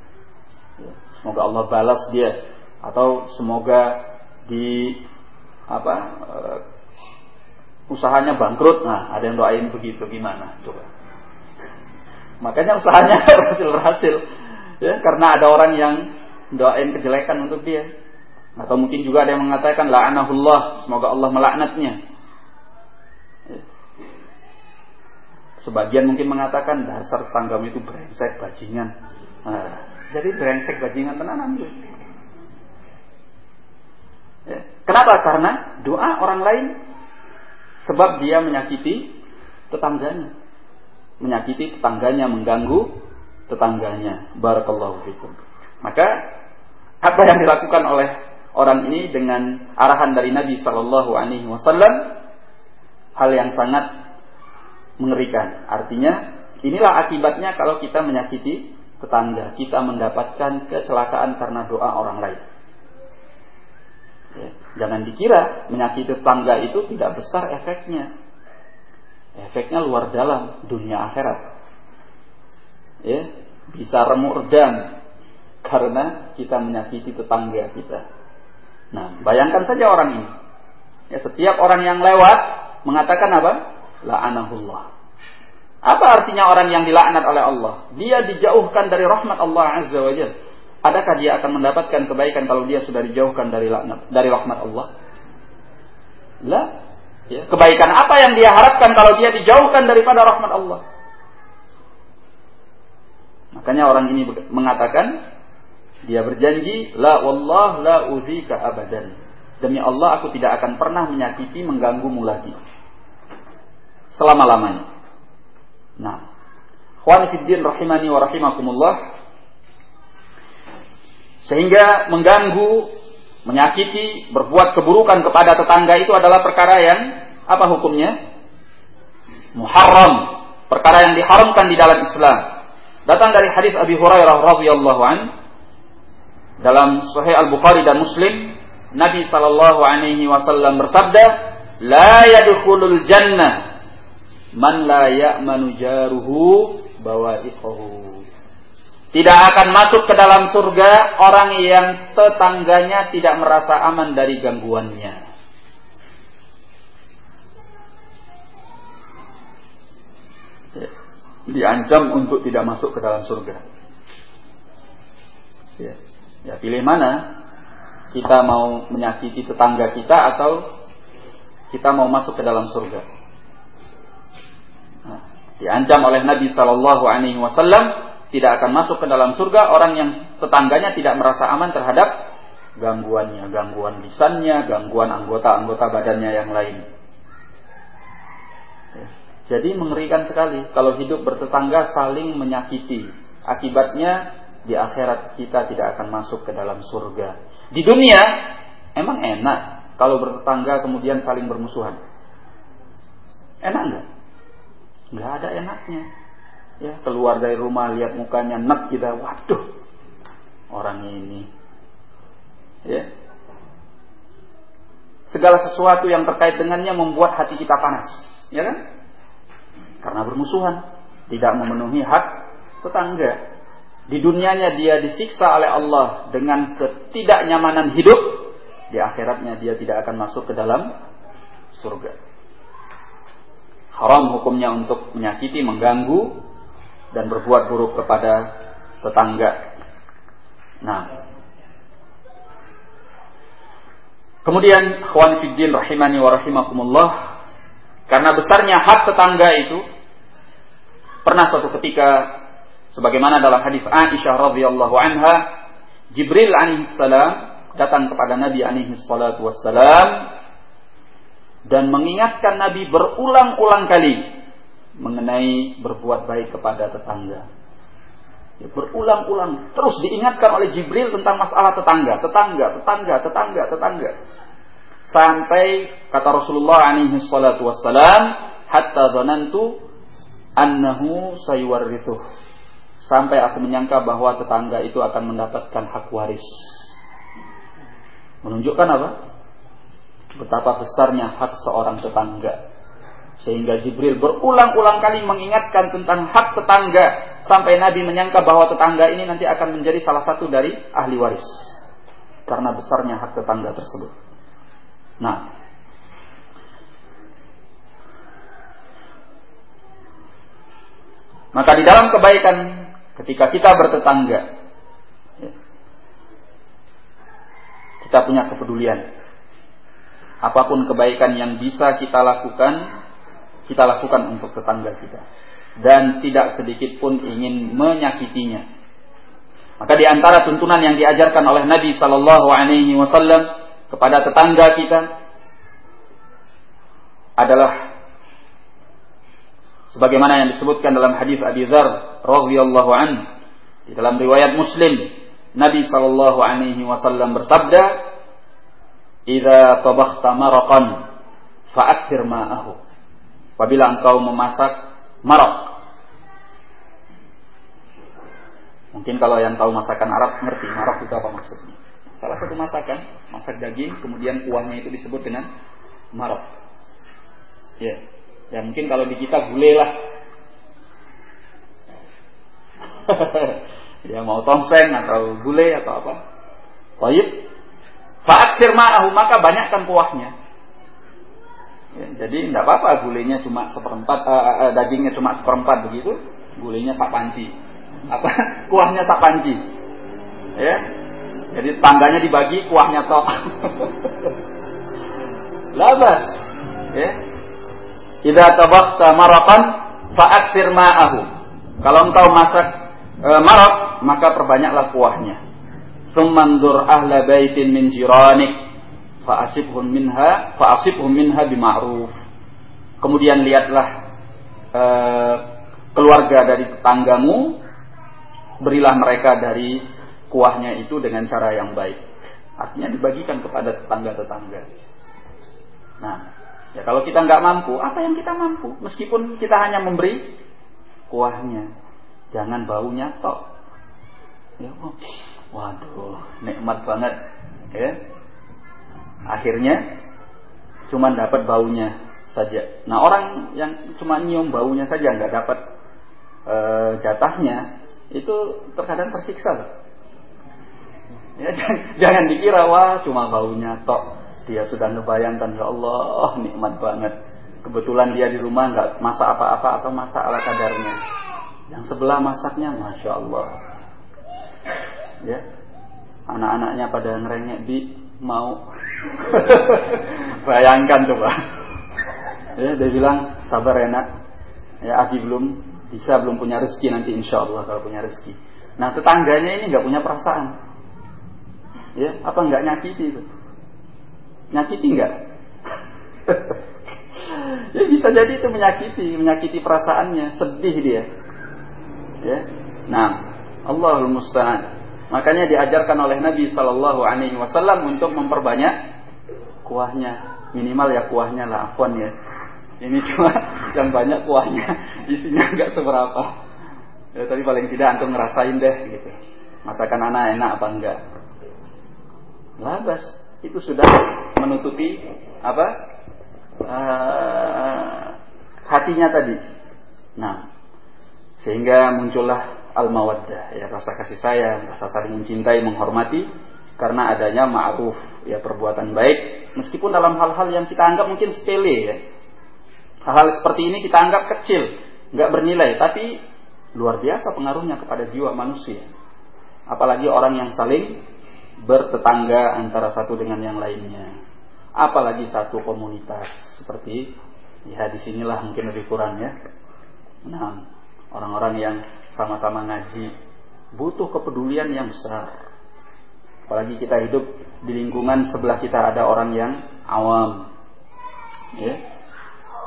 Speaker 1: ya, semoga Allah balas dia atau semoga di apa uh, usahanya bangkrut. Nah ada yang doain begitu gimana? Coba. Makanya usahanya berhasil berhasil ya karena ada orang yang doain kejelekan untuk dia. Atau mungkin juga ada yang mengatakan la'anahullah semoga Allah melaknatnya. Ya. sebagian mungkin mengatakan dasar tanggamu itu brengsek bajingan. Nah, jadi brengsek bajingan tenanan Ya. Kenapa? Karena doa orang lain sebab dia menyakiti tetangganya. Menyakiti tetangganya, mengganggu tetangganya. Barakallahu fikum. Maka apa yang dilakukan oleh orang ini dengan arahan dari Nabi Shallallahu Alaihi Wasallam hal yang sangat mengerikan. Artinya inilah akibatnya kalau kita menyakiti tetangga, kita mendapatkan kecelakaan karena doa orang lain. Jangan dikira menyakiti tetangga itu tidak besar efeknya. Efeknya luar dalam dunia akhirat. Ya, bisa remuk redam karena kita menyakiti tetangga kita. Nah, bayangkan saja orang ini. Ya, setiap orang yang lewat mengatakan apa? La'anahullah. Apa artinya orang yang dilaknat oleh Allah? Dia dijauhkan dari rahmat Allah Azza wa Jalla. Adakah dia akan mendapatkan kebaikan kalau dia sudah dijauhkan dari laknat, dari rahmat Allah? Lah, ya. kebaikan apa yang dia harapkan kalau dia dijauhkan daripada rahmat Allah? Makanya orang ini mengatakan dia berjanji la wallah la uzika abadan. Demi Allah aku tidak akan pernah menyakiti mengganggumu lagi. Selama-lamanya. Nah, Khwan Fiddin rahimani wa rahimakumullah sehingga mengganggu, menyakiti, berbuat keburukan kepada tetangga itu adalah perkara yang apa hukumnya? Muharram, perkara yang diharamkan di dalam Islam. Datang dari hadis Abi Hurairah radhiyallahu an dalam Sahih Al Bukhari dan Muslim, Nabi sallallahu alaihi wasallam bersabda, la yadkhulul jannah man la ya'manu jaruhu bawa'iqahu. Tidak akan masuk ke dalam surga orang yang tetangganya tidak merasa aman dari gangguannya. Diancam untuk tidak masuk ke dalam surga. Ya, ya pilih mana? Kita mau menyakiti tetangga kita atau kita mau masuk ke dalam surga. Nah, diancam oleh Nabi Shallallahu Alaihi Wasallam tidak akan masuk ke dalam surga orang yang tetangganya tidak merasa aman terhadap gangguannya, gangguan lisannya, gangguan anggota-anggota badannya yang lain. Jadi mengerikan sekali kalau hidup bertetangga saling menyakiti. Akibatnya di akhirat kita tidak akan masuk ke dalam surga. Di dunia emang enak kalau bertetangga kemudian saling bermusuhan. Enak enggak? Enggak ada enaknya. Ya, keluar dari rumah lihat mukanya nek kita, waduh. Orang ini. Ya. Segala sesuatu yang terkait dengannya membuat hati kita panas, ya kan? Karena bermusuhan, tidak memenuhi hak tetangga. Di dunianya dia disiksa oleh Allah dengan ketidaknyamanan hidup, di akhiratnya dia tidak akan masuk ke dalam surga. Haram hukumnya untuk menyakiti, mengganggu, dan berbuat buruk kepada tetangga. Nah, kemudian kawan fiddin rahimani wa karena besarnya hak tetangga itu, pernah suatu ketika sebagaimana dalam hadis Aisyah radhiyallahu anha, Jibril alaihissalam datang kepada Nabi alaihi wassalam dan mengingatkan Nabi berulang-ulang kali mengenai berbuat baik kepada tetangga. Ya, berulang-ulang terus diingatkan oleh Jibril tentang masalah tetangga, tetangga, tetangga, tetangga, tetangga. Sampai kata Rasulullah alaihi salatu wassalam, hatta dhanantu annahu sayuwarrithuh. Sampai aku menyangka bahwa tetangga itu akan mendapatkan hak waris. Menunjukkan apa? Betapa besarnya hak seorang tetangga. Sehingga Jibril berulang-ulang kali mengingatkan tentang hak tetangga. Sampai Nabi menyangka bahwa tetangga ini nanti akan menjadi salah satu dari ahli waris. Karena besarnya hak tetangga tersebut. Nah, maka di dalam kebaikan ketika kita bertetangga, kita punya kepedulian. Apa pun kebaikan yang bisa kita lakukan, kita lakukan untuk tetangga kita. Dan tidak sedikit pun ingin menyakitinya. Maka di antara tuntunan yang diajarkan oleh Nabi Shallallahu Alaihi Wasallam kepada tetangga kita adalah sebagaimana yang disebutkan dalam hadis Abi Dzar radhiyallahu an di dalam riwayat Muslim Nabi Shallallahu Alaihi Wasallam bersabda, "Ida tabakhta maraqan, fa'akthir ma'ahu." Apabila engkau memasak marok, mungkin kalau yang tahu masakan Arab ngerti marok itu apa maksudnya. Salah satu masakan, masak daging, kemudian kuahnya itu disebut dengan marok. Ya, ya mungkin kalau di kita gulai lah. ya mau tongseng atau gulai atau apa. Baik. Fa'akhir ma'ahu maka banyakkan kuahnya. Ya, jadi tidak apa-apa gulainya cuma seperempat, uh, dagingnya cuma seperempat begitu, gulainya sak panci. Apa kuahnya sak panci. Ya. Jadi tangganya dibagi, kuahnya tok. Labas. Ya. Idza tabakhta marakan fa'akhir ma'ahu. Kalau engkau masak e, maka perbanyaklah kuahnya. Sumandur ahla baitin min jiranik fa'asibhum minha fa'asibhum minha bima'ruf. Kemudian lihatlah uh, keluarga dari tetanggamu, berilah mereka dari kuahnya itu dengan cara yang baik. Artinya dibagikan kepada tetangga-tetangga. Nah, ya kalau kita nggak mampu, apa yang kita mampu? Meskipun kita hanya memberi kuahnya, jangan baunya tok. Ya, waduh, nikmat banget. Ya. Akhirnya cuma dapat baunya saja. Nah orang yang cuma nyium baunya saja nggak dapat e, jatahnya itu terkadang tersiksa. Ya, jangan, jangan dikira wah cuma baunya tok dia sudah ngebayangkan ya Allah nikmat banget. Kebetulan dia di rumah nggak masak apa-apa atau masak ala kadarnya. Yang sebelah masaknya masya Allah. Ya, anak-anaknya pada ngerengek di mau. Bayangkan coba. Ya dia bilang sabar enak. Ya Aki belum bisa belum punya rezeki nanti insya Allah kalau punya rezeki. Nah tetangganya ini nggak punya perasaan. Ya apa nggak nyakiti itu? Nyakiti nggak? Ya bisa jadi itu menyakiti menyakiti perasaannya. Sedih dia. Ya. Nah Allahul musta'an makanya diajarkan oleh Nabi Shallallahu Alaihi Wasallam untuk memperbanyak kuahnya. Minimal ya kuahnya lah afwan ya. Ini cuma yang banyak kuahnya. Isinya nggak seberapa. Ya, tapi paling tidak antum ngerasain deh gitu. Masakan anak enak apa enggak? Labas itu sudah menutupi apa uh, hatinya tadi. Nah sehingga muncullah al mawaddah ya rasa kasih sayang rasa saling mencintai menghormati karena adanya ma'ruf ya perbuatan baik. Meskipun dalam hal-hal yang kita anggap mungkin sepele ya. Hal-hal seperti ini kita anggap kecil nggak bernilai tapi luar biasa pengaruhnya kepada jiwa manusia. Apalagi orang yang saling bertetangga antara satu dengan yang lainnya. Apalagi satu komunitas seperti ya di sinilah mungkin lebih kurang ya. Nah orang-orang yang sama-sama ngaji butuh kepedulian yang besar Apalagi kita hidup di lingkungan sebelah kita ada orang yang awam. Ya.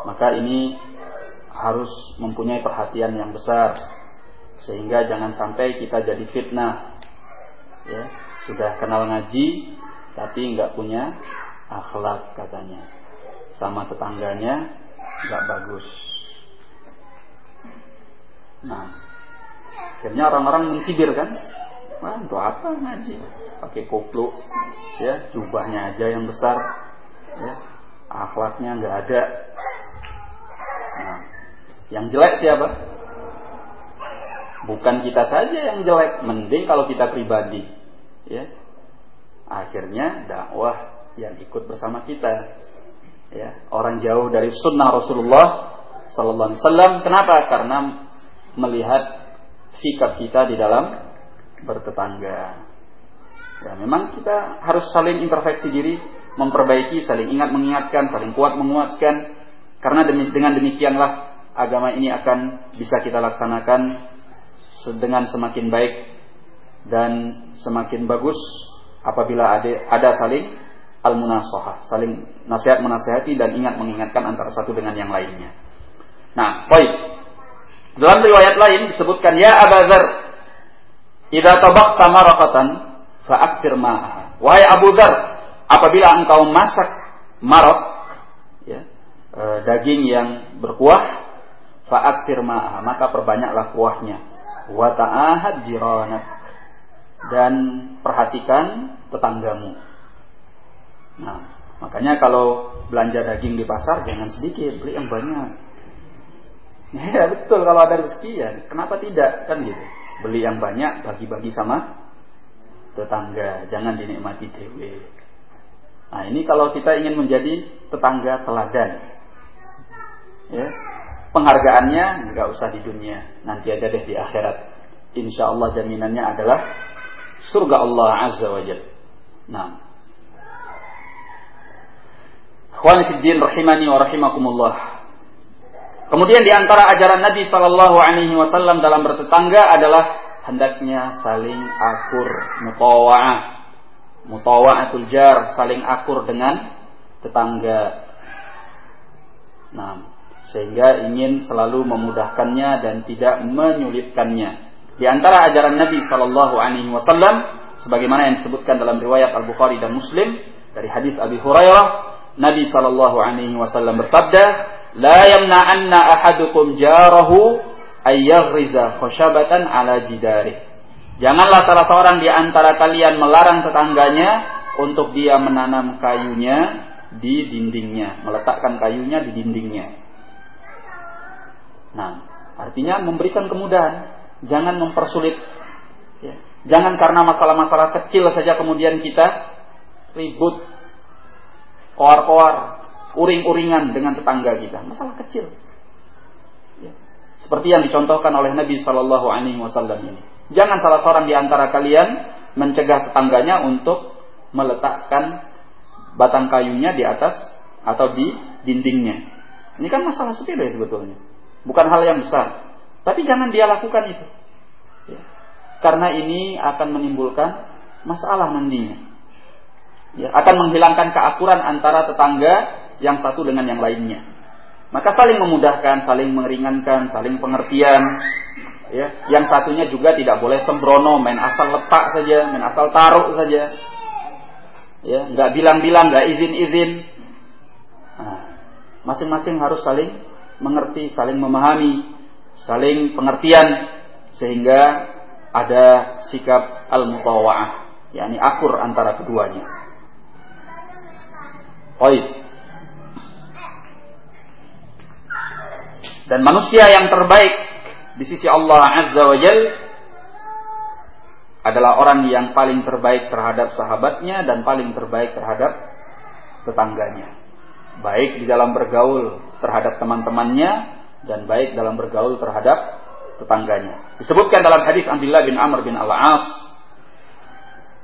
Speaker 1: Maka ini harus mempunyai perhatian yang besar sehingga jangan sampai kita jadi fitnah. Ya, sudah kenal ngaji tapi nggak punya akhlak katanya. Sama tetangganya nggak bagus. Nah, akhirnya orang-orang mencibir kan? Wah, untuk apa ngaji? pakai koplo ya jubahnya aja yang besar ya. Akhlaknya nggak ada. Nah, yang jelek siapa? Bukan kita saja yang jelek mending kalau kita pribadi ya. Akhirnya dakwah yang ikut bersama kita ya. Orang jauh dari sunnah Rasulullah Sallallahu Alaihi Wasallam. Kenapa? Karena melihat sikap kita di dalam bertetangga Ya, memang kita harus saling introspeksi diri, memperbaiki, saling ingat mengingatkan, saling kuat menguatkan. Karena demi, dengan demikianlah agama ini akan bisa kita laksanakan dengan semakin baik dan semakin bagus apabila ada, ada saling al-munasohah, saling nasihat menasihati dan ingat mengingatkan antara satu dengan yang lainnya. Nah, baik. Dalam riwayat lain disebutkan ya Abazar, idza tabaqta marakatan fa'aktir ma'aha. Wahai Abu Dhar, apabila engkau masak marok, ya, e, daging yang berkuah, fa'aktir ma'aha, maka perbanyaklah kuahnya. Wa ta'ahad jiranak. Dan perhatikan tetanggamu. Nah, makanya kalau belanja daging di pasar jangan sedikit, beli yang banyak. Ya betul kalau ada rezeki ya, kenapa tidak kan gitu. Beli yang banyak, bagi-bagi sama tetangga, jangan dinikmati dewe. Nah ini kalau kita ingin menjadi tetangga teladan, ya penghargaannya nggak usah di dunia, nanti aja deh di akhirat. Insya Allah jaminannya adalah surga Allah Azza wa Jal. Nah, Khawanifiddin rahimani wa rahimakumullah. Kemudian di antara ajaran Nabi Shallallahu Alaihi Wasallam dalam bertetangga adalah hendaknya saling akur mutawa'ah. Mutawa'atul jar saling akur dengan tetangga. Nah sehingga ingin selalu memudahkannya dan tidak menyulitkannya. Di antara ajaran Nabi Shallallahu Alaihi Wasallam sebagaimana yang disebutkan dalam riwayat Al Bukhari dan Muslim dari hadis Abi Hurairah Nabi Shallallahu Alaihi Wasallam bersabda la yamna'anna ahadukum jarahu ayyaghriza khoshabatan ala jidari. Janganlah salah seorang di antara kalian melarang tetangganya untuk dia menanam kayunya di dindingnya, meletakkan kayunya di dindingnya. Nah, artinya memberikan kemudahan, jangan mempersulit. Ya. Jangan karena masalah-masalah kecil saja kemudian kita ribut, koar-koar, uring-uringan dengan tetangga kita. Masalah kecil. Ya. Seperti yang dicontohkan oleh Nabi Shallallahu Alaihi Wasallam ini. Jangan salah seorang di antara kalian mencegah tetangganya untuk meletakkan batang kayunya di atas atau di dindingnya. Ini kan masalah sepele sebetulnya. Bukan hal yang besar. Tapi jangan dia lakukan itu. Ya. Karena ini akan menimbulkan masalah nantinya. Ya, akan menghilangkan keakuran antara tetangga yang satu dengan yang lainnya. Maka saling memudahkan, saling meringankan, saling pengertian. Ya, yang satunya juga tidak boleh sembrono, main asal letak saja, main asal taruh saja ya nggak bilang-bilang nggak izin-izin nah, masing-masing harus saling mengerti saling memahami saling pengertian sehingga ada sikap al-mutawaah yakni akur antara keduanya Baik. Dan manusia yang terbaik di sisi Allah Azza wa Jalla adalah orang yang paling terbaik terhadap sahabatnya dan paling terbaik terhadap tetangganya. Baik di dalam bergaul terhadap teman-temannya dan baik dalam bergaul terhadap tetangganya. Disebutkan dalam hadis Abdullah bin Amr bin Al-As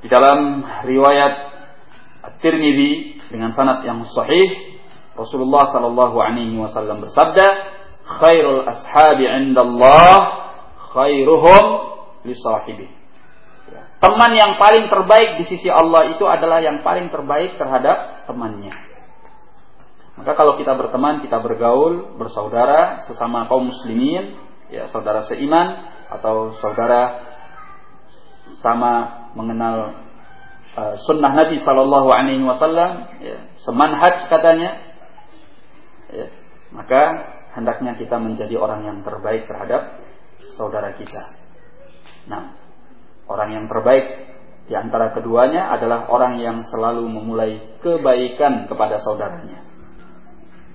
Speaker 1: di dalam riwayat At-Tirmidzi dengan sanad yang sahih Rasulullah sallallahu alaihi wasallam bersabda, "Khairul ashabi 'indallah khairuhum li sahibihi." Teman yang paling terbaik di sisi Allah itu adalah yang paling terbaik terhadap temannya. Maka kalau kita berteman, kita bergaul, bersaudara sesama kaum muslimin, ya saudara seiman atau saudara sama mengenal uh, sunnah Nabi Shallallahu Alaihi Wasallam, ya, semanhaj katanya, ya, maka hendaknya kita menjadi orang yang terbaik terhadap saudara kita. Nah, Orang yang terbaik di antara keduanya adalah orang yang selalu memulai kebaikan kepada saudaranya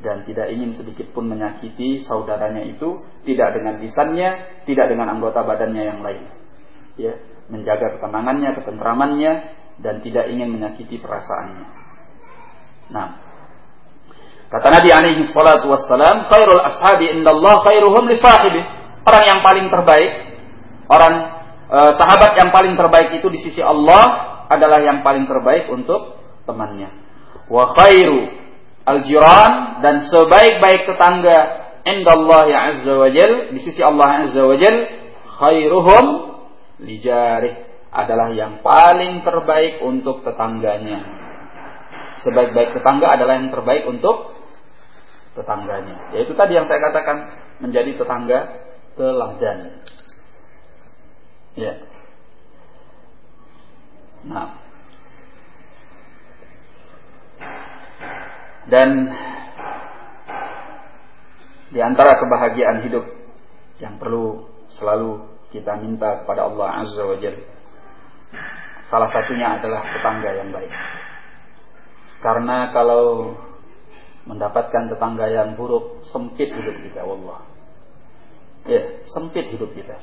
Speaker 1: dan tidak ingin sedikit pun menyakiti saudaranya itu tidak dengan lisannya, tidak dengan anggota badannya yang lain. Ya, menjaga ketenangannya, ketentramannya dan tidak ingin menyakiti perasaannya. Nah, kata Nabi alaihi salatu wassalam, khairul ashabi indallah khairuhum li sahibi. Orang yang paling terbaik, orang Eh, sahabat yang paling terbaik itu di sisi Allah adalah yang paling terbaik untuk temannya. Wa khairu al-jiran dan sebaik-baik tetangga indallah ya azza wa jal di sisi Allah azza wa jal khairuhum lijarih adalah yang paling terbaik untuk tetangganya. Sebaik-baik tetangga adalah yang terbaik untuk tetangganya. Yaitu tadi yang saya katakan menjadi tetangga teladan. Ya. Nah. Dan di antara kebahagiaan hidup yang perlu selalu kita minta kepada Allah Azza wa Jalla salah satunya adalah tetangga yang baik. Karena kalau mendapatkan tetangga yang buruk, sempit hidup kita, Allah. Ya, sempit hidup kita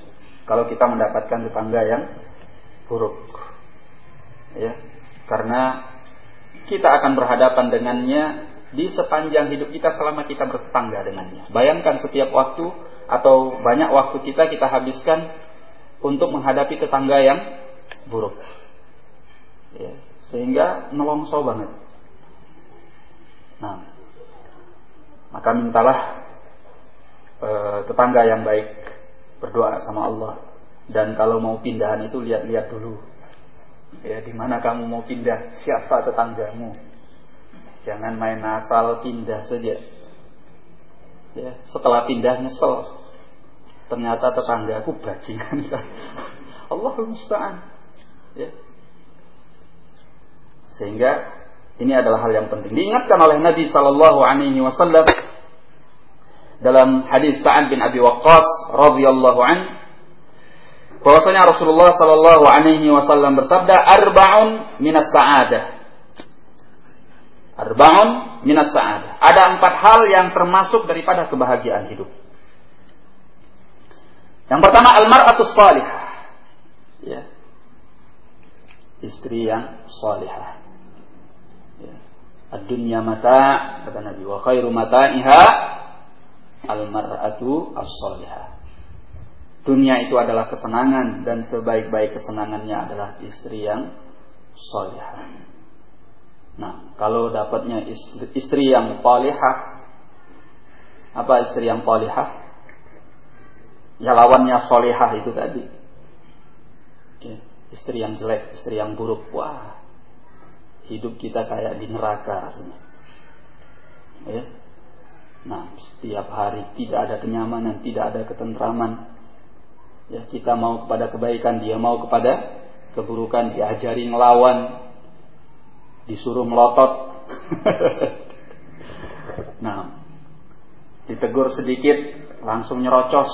Speaker 1: kalau kita mendapatkan tetangga yang buruk. Ya, karena kita akan berhadapan dengannya di sepanjang hidup kita selama kita bertetangga dengannya. Bayangkan setiap waktu atau banyak waktu kita kita habiskan untuk menghadapi tetangga yang buruk. Ya, sehingga nelongso banget. Nah, maka mintalah e, tetangga yang baik berdoa sama Allah. Dan kalau mau pindahan itu lihat-lihat dulu. Ya di mana kamu mau pindah? Siapa tetanggamu? Jangan main asal pindah saja. Ya setelah pindah nyesel. Ternyata tetanggaku bajingan Allah musta'an. Ya. Sehingga ini adalah hal yang penting. Diingatkan oleh Nabi Shallallahu Alaihi Wasallam dalam hadis Sa'ad bin Abi Waqqas radhiyallahu an bahwasanya Rasulullah sallallahu alaihi wasallam bersabda arba'un minas sa'adah Arba'un minas sa'adah. Ada empat hal yang termasuk daripada kebahagiaan hidup. Yang pertama almar'atus salihah. Ya. Istri yang salihah. Ya. Ad-dunya mata' kata Nabi wa khairu mata'iha almar'atu as-salihah. Dunia itu adalah kesenangan dan sebaik-baik kesenangannya adalah istri yang salihah. Nah, kalau dapatnya istri, istri yang palihah, apa istri yang palihah? Ya lawannya solehah itu tadi. Istri yang jelek, istri yang buruk. Wah, hidup kita kayak di neraka rasanya. Ya. Nah, setiap hari tidak ada kenyamanan, tidak ada ketentraman. Ya, kita mau kepada kebaikan, dia mau kepada keburukan, diajari ngelawan, disuruh melotot. nah, ditegur sedikit langsung nyerocos.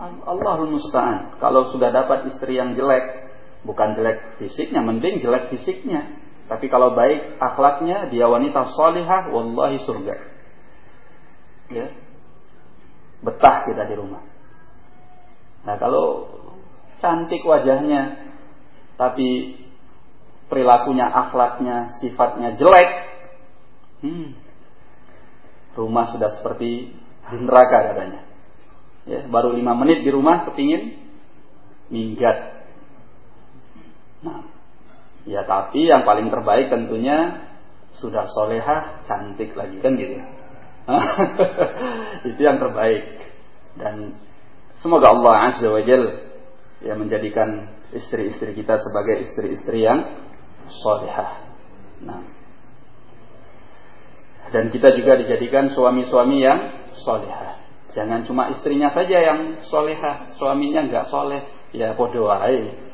Speaker 1: Allahul musta'an. Kalau sudah dapat istri yang jelek, bukan jelek fisiknya, mending jelek fisiknya. Tapi kalau baik akhlaknya, dia wanita solihah, wallahi surga. Ya. Betah kita di rumah. Nah kalau cantik wajahnya, tapi perilakunya, akhlaknya, sifatnya jelek, hmm, rumah sudah seperti neraka katanya. Ya, baru lima menit di rumah kepingin minggat. Nah, ya tapi yang paling terbaik tentunya sudah soleha, cantik lagi kan gitu. Itu yang terbaik. Dan semoga Allah Azza wa Jal ya menjadikan istri-istri kita sebagai istri-istri yang solehah. Nah. Dan kita juga dijadikan suami-suami yang solehah. Jangan cuma istrinya saja yang solehah, suaminya nggak soleh, ya bodoh aja.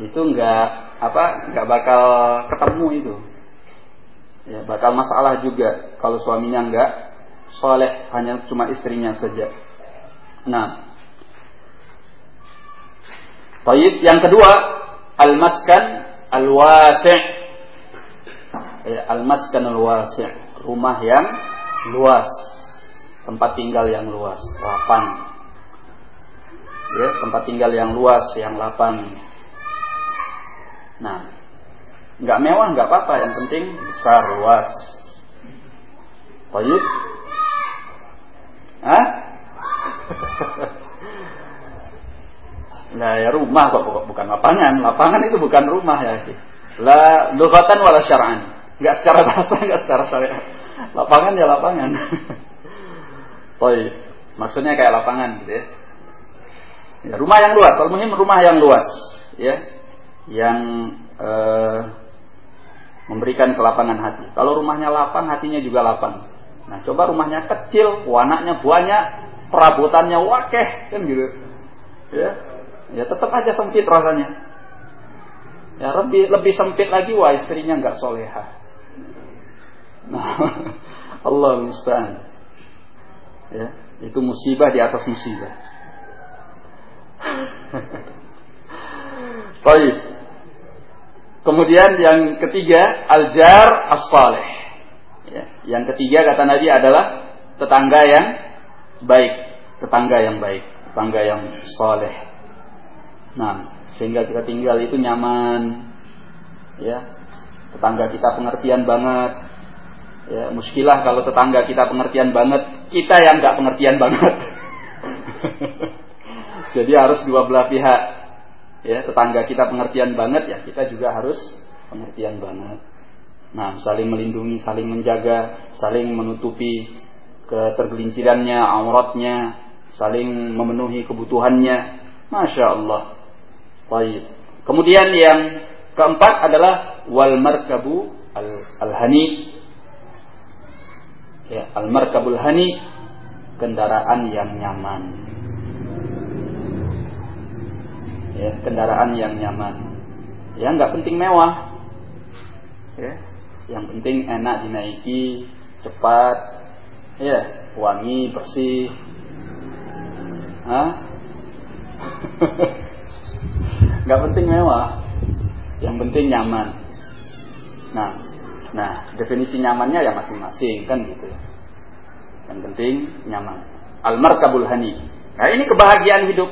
Speaker 1: Itu nggak apa, nggak bakal ketemu itu. Ya bakal masalah juga kalau suaminya nggak soleh, hanya cuma istrinya saja. Nah, Taib yang kedua Al-maskan al-wasi' ya, al-maskan al-wasi' rumah yang luas. Tempat tinggal yang luas lapang. Ya tempat tinggal yang luas yang lapang nah nggak mewah nggak apa-apa yang penting besar luas Baik. Hah? Nah ya rumah kok bukan lapangan. Lapangan itu bukan rumah ya sih. La lughatan wala syar'an. Enggak secara bahasa, enggak secara syariat. Lapangan ya lapangan. Baik. Maksudnya kayak lapangan gitu ya. ya rumah yang luas, al-muhim rumah yang luas ya. Yang eh, memberikan kelapangan hati. Kalau rumahnya lapang, hatinya juga lapang. Nah, coba rumahnya kecil, anaknya banyak, perabotannya wakeh, kan gitu. Ya, ya tetap aja sempit rasanya. Ya lebih lebih sempit lagi wah istrinya nggak soleha. Nah, Allah musta'an. Ya, itu musibah di atas musibah. Baik. Kemudian yang ketiga aljar as-saleh. Ya, yang ketiga kata Nabi adalah tetangga yang baik, tetangga yang baik, tetangga yang soleh. Nah, sehingga kita tinggal itu nyaman. Ya. Tetangga kita pengertian banget. Ya, muskilah kalau tetangga kita pengertian banget, kita yang nggak pengertian banget. Jadi harus dua belah pihak. Ya, tetangga kita pengertian banget ya, kita juga harus pengertian banget. Nah, saling melindungi, saling menjaga, saling menutupi ketergelincirannya, auratnya, saling memenuhi kebutuhannya. Masya Allah. Baik. Kemudian yang keempat adalah wal markabu al, hani. Ya, al markabul hani kendaraan yang nyaman. Ya, kendaraan yang nyaman. Ya, nggak penting mewah. Ya, yang penting enak dinaiki, cepat, ya, wangi, bersih. Hah? Gak penting mewah, yang penting nyaman. Nah, nah definisi nyamannya ya masing-masing kan gitu. Yang penting nyaman. Al-markabul hani. Nah ini kebahagiaan hidup.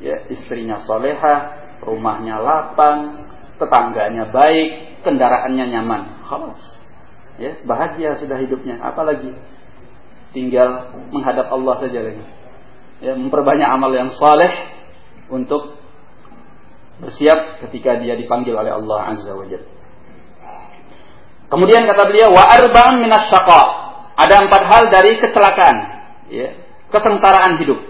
Speaker 1: Ya, istrinya soleha, rumahnya lapang, tetangganya baik, kendaraannya nyaman. Halas. Ya, bahagia sudah hidupnya. Apalagi tinggal menghadap Allah saja lagi. Ya, memperbanyak amal yang saleh untuk bersiap ketika dia dipanggil oleh Allah Azza wa Jalla. Kemudian kata beliau wa arba'un minasyaqa. Ada empat hal dari kecelakaan, ya, kesengsaraan hidup.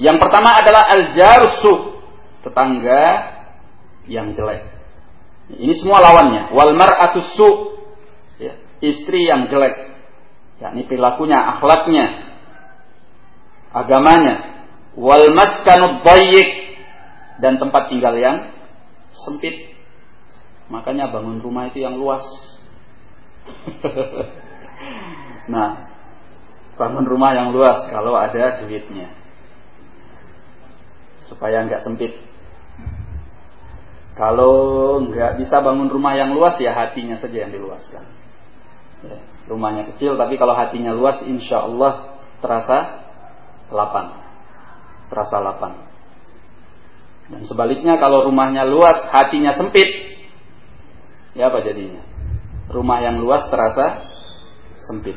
Speaker 1: Yang pertama adalah al-jarsu, tetangga yang jelek. Ini semua lawannya. Wal mar'atu su, ya, istri yang jelek. yakni perilakunya, akhlaknya, agamanya. Wal maskanu dan tempat tinggal yang sempit Makanya bangun rumah itu yang luas. nah, bangun rumah yang luas kalau ada duitnya. Supaya nggak sempit. Kalau nggak bisa bangun rumah yang luas ya hatinya saja yang diluaskan. Ya, rumahnya kecil tapi kalau hatinya luas insya Allah terasa lapang. Terasa lapang. Dan sebaliknya kalau rumahnya luas hatinya sempit ya apa jadinya? Rumah yang luas terasa sempit.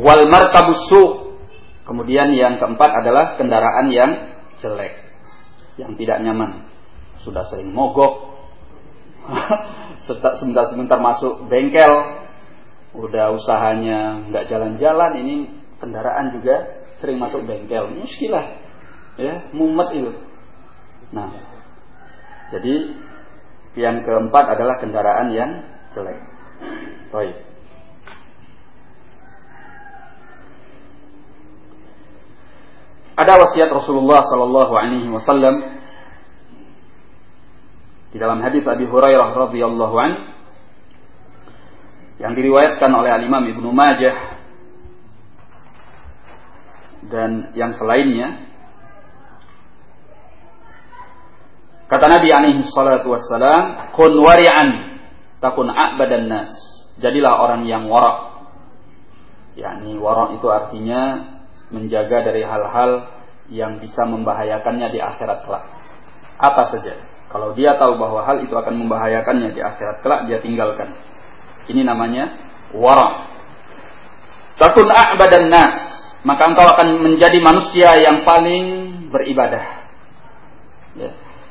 Speaker 1: Wal markabusu. Kemudian yang keempat adalah kendaraan yang jelek, yang tidak nyaman. Sudah sering mogok, sebentar-sebentar masuk bengkel, udah usahanya nggak jalan-jalan, ini kendaraan juga sering masuk bengkel. Muskilah, ya, mumet itu. Nah, jadi yang keempat adalah kendaraan yang jelek. Baik. Ada wasiat Rasulullah sallallahu alaihi wasallam di dalam hadis Abi Hurairah radhiyallahu an yang diriwayatkan oleh Al Imam Ibnu Majah dan yang selainnya Kata Nabi alaihi salatu wassalam, "Kun wari'an takun a'badan nas." Jadilah orang yang warak. yakni warak itu artinya menjaga dari hal-hal yang bisa membahayakannya di akhirat kelak. Apa saja. Kalau dia tahu bahwa hal itu akan membahayakannya di akhirat kelak, dia tinggalkan. Ini namanya warak. Takun a'badan nas. Maka engkau akan menjadi manusia yang paling beribadah. Ya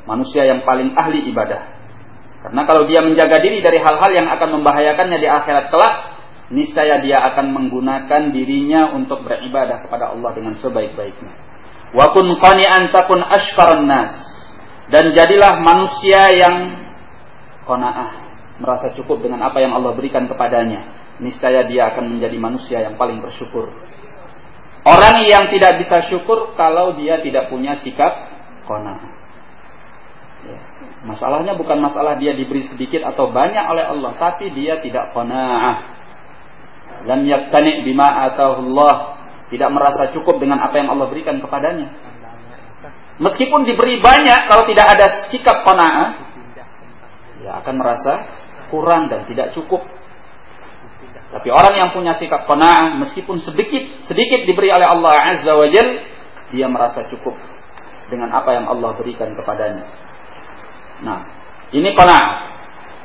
Speaker 1: manusia yang paling ahli ibadah. Karena kalau dia menjaga diri dari hal-hal yang akan membahayakannya di akhirat kelak, niscaya dia akan menggunakan dirinya untuk beribadah kepada Allah dengan sebaik-baiknya. Wa kun qani'an takun nas. Dan jadilah manusia yang qanaah, merasa cukup dengan apa yang Allah berikan kepadanya. Niscaya dia akan menjadi manusia yang paling bersyukur. Orang yang tidak bisa syukur kalau dia tidak punya sikap qanaah. Ya. Masalahnya bukan masalah dia diberi sedikit atau banyak oleh Allah, tapi dia tidak qanaah. Lam yaktani bima Allah, tidak merasa cukup dengan apa yang Allah berikan kepadanya. Meskipun diberi banyak, kalau tidak ada sikap qanaah, ya akan merasa kurang dan tidak cukup. Tapi orang yang punya sikap qanaah, meskipun sedikit sedikit diberi oleh Allah Azza wa Jal, dia merasa cukup dengan apa yang Allah berikan kepadanya. Nah, ini qanaah.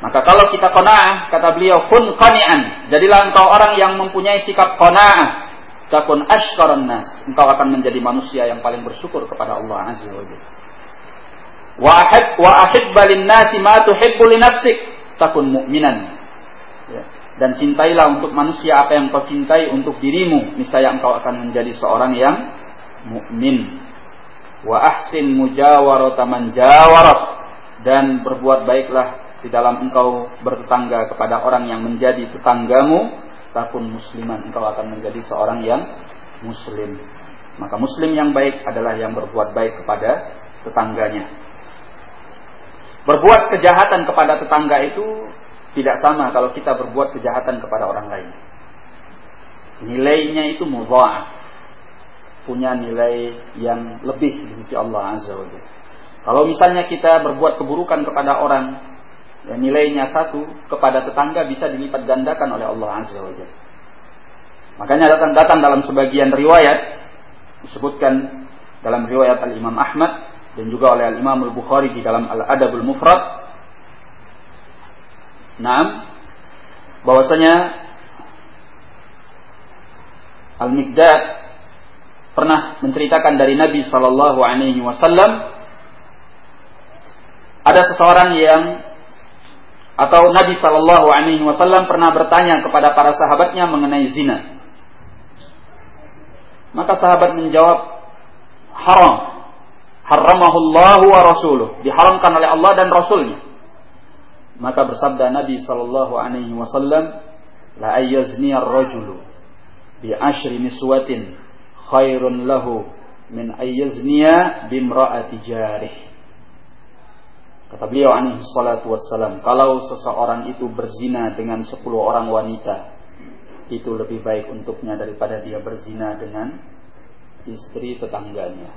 Speaker 1: Maka kalau kita qanaah, kata beliau, kun qani'an. Jadilah engkau orang yang mempunyai sikap qanaah. Takun ashkaran nas. Engkau akan menjadi manusia yang paling bersyukur kepada Allah Azza wa Jalla. Wa ahib wa ahibba nasi ma tuhibbu li nafsik. Takun mu'minan. Ya. Dan cintailah untuk manusia apa yang kau cintai untuk dirimu. Niscaya engkau akan menjadi seorang yang mukmin. Wa ahsin mujawarata man dan berbuat baiklah di dalam engkau bertetangga kepada orang yang menjadi tetanggamu takun musliman engkau akan menjadi seorang yang muslim. Maka muslim yang baik adalah yang berbuat baik kepada tetangganya. Berbuat kejahatan kepada tetangga itu tidak sama kalau kita berbuat kejahatan kepada orang lain. Nilainya itu mudha'af punya nilai yang lebih di sisi Allah Azza wa Jalla. Kalau misalnya kita berbuat keburukan kepada orang, ya, nilainya satu kepada tetangga bisa dilipat gandakan oleh Allah Azza wa Jalla. Makanya datang datang dalam sebagian riwayat disebutkan dalam riwayat Al Imam Ahmad dan juga oleh Al Imam Al Bukhari di dalam Al Adabul Mufrad. Naam bahwasanya Al Miqdad pernah menceritakan dari Nabi Shallallahu Alaihi Wasallam ada seseorang yang atau Nabi Shallallahu Alaihi Wasallam pernah bertanya kepada para sahabatnya mengenai zina. Maka sahabat menjawab haram. Haramahullahu wa rasuluh. Diharamkan oleh Allah dan Rasulnya. Maka bersabda Nabi Shallallahu Alaihi Wasallam, la ayyazni ar-rajulu bi ashri niswatin khairun lahu min ayyazniya bimra'ati jarih. Kata beliau alaihi salatu wassalam, kalau seseorang itu berzina dengan sepuluh orang wanita, itu lebih baik untuknya daripada dia berzina dengan istri tetangganya.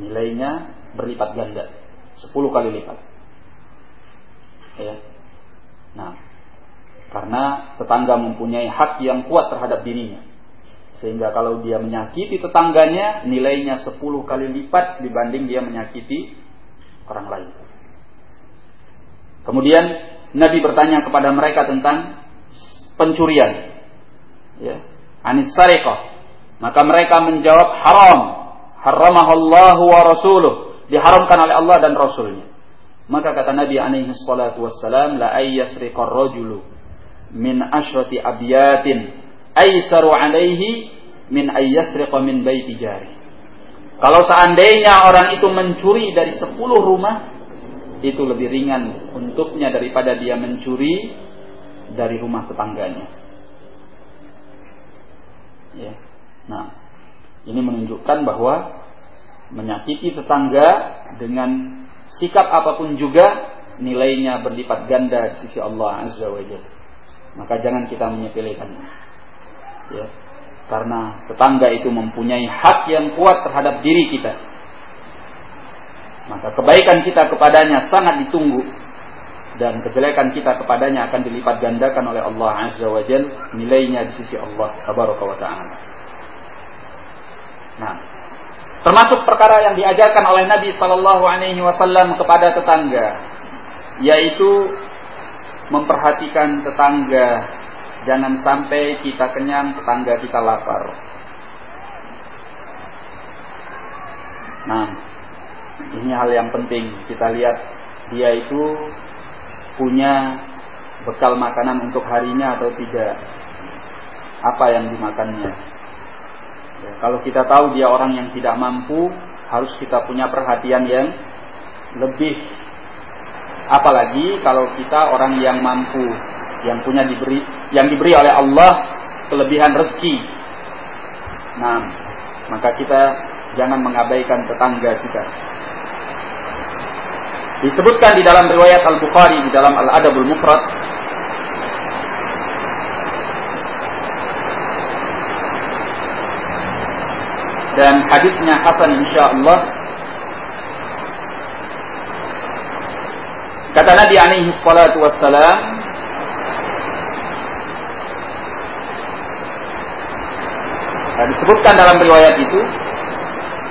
Speaker 1: Nilainya berlipat ganda, sepuluh kali lipat. Ya. Nah, karena tetangga mempunyai hak yang kuat terhadap dirinya. Sehingga kalau dia menyakiti tetangganya, nilainya 10 kali lipat dibanding dia menyakiti orang lain. Kemudian Nabi bertanya kepada mereka tentang pencurian. Ya. Anis sariqah. Maka mereka menjawab haram. Haramahallahu wa rasuluh. Diharamkan oleh Allah dan Rasulnya. Maka kata Nabi alaihi salatu wassalam, La ayyasriqar rajulu min ashrati abyatin aisaru alaihi min ayyasriqa min baiti jari. Kalau seandainya orang itu mencuri dari sepuluh rumah, itu lebih ringan untuknya daripada dia mencuri dari rumah tetangganya. Ya. Nah, ini menunjukkan bahwa menyakiti tetangga dengan sikap apa pun juga nilainya berlipat ganda di sisi Allah Azza wa Jalla. Maka jangan kita menyepelekannya ya. Karena tetangga itu mempunyai hak yang kuat terhadap diri kita. Maka kebaikan kita kepadanya sangat ditunggu. Dan kejelekan kita kepadanya akan dilipat gandakan oleh Allah Azza wa Jal nilainya di sisi Allah tabaraka wa nah termasuk perkara yang diajarkan oleh Nabi sallallahu alaihi wasallam kepada tetangga yaitu memperhatikan tetangga Jangan sampai kita kenyang, tetangga kita lapar. Nah, ini hal yang penting. Kita lihat dia itu punya bekal makanan untuk harinya atau tidak. Apa yang dimakannya. Ya, kalau kita tahu dia orang yang tidak mampu, harus kita punya perhatian yang lebih. Apalagi kalau kita orang yang mampu yang punya diberi yang diberi oleh Allah kelebihan rezeki. Nah, maka kita jangan mengabaikan tetangga kita. Disebutkan di dalam riwayat Al-Bukhari di dalam Al-Adabul Mufrad dan hadisnya hasan insyaallah kata Nabi alaihi salatu wassalam Nah, disebutkan dalam riwayat itu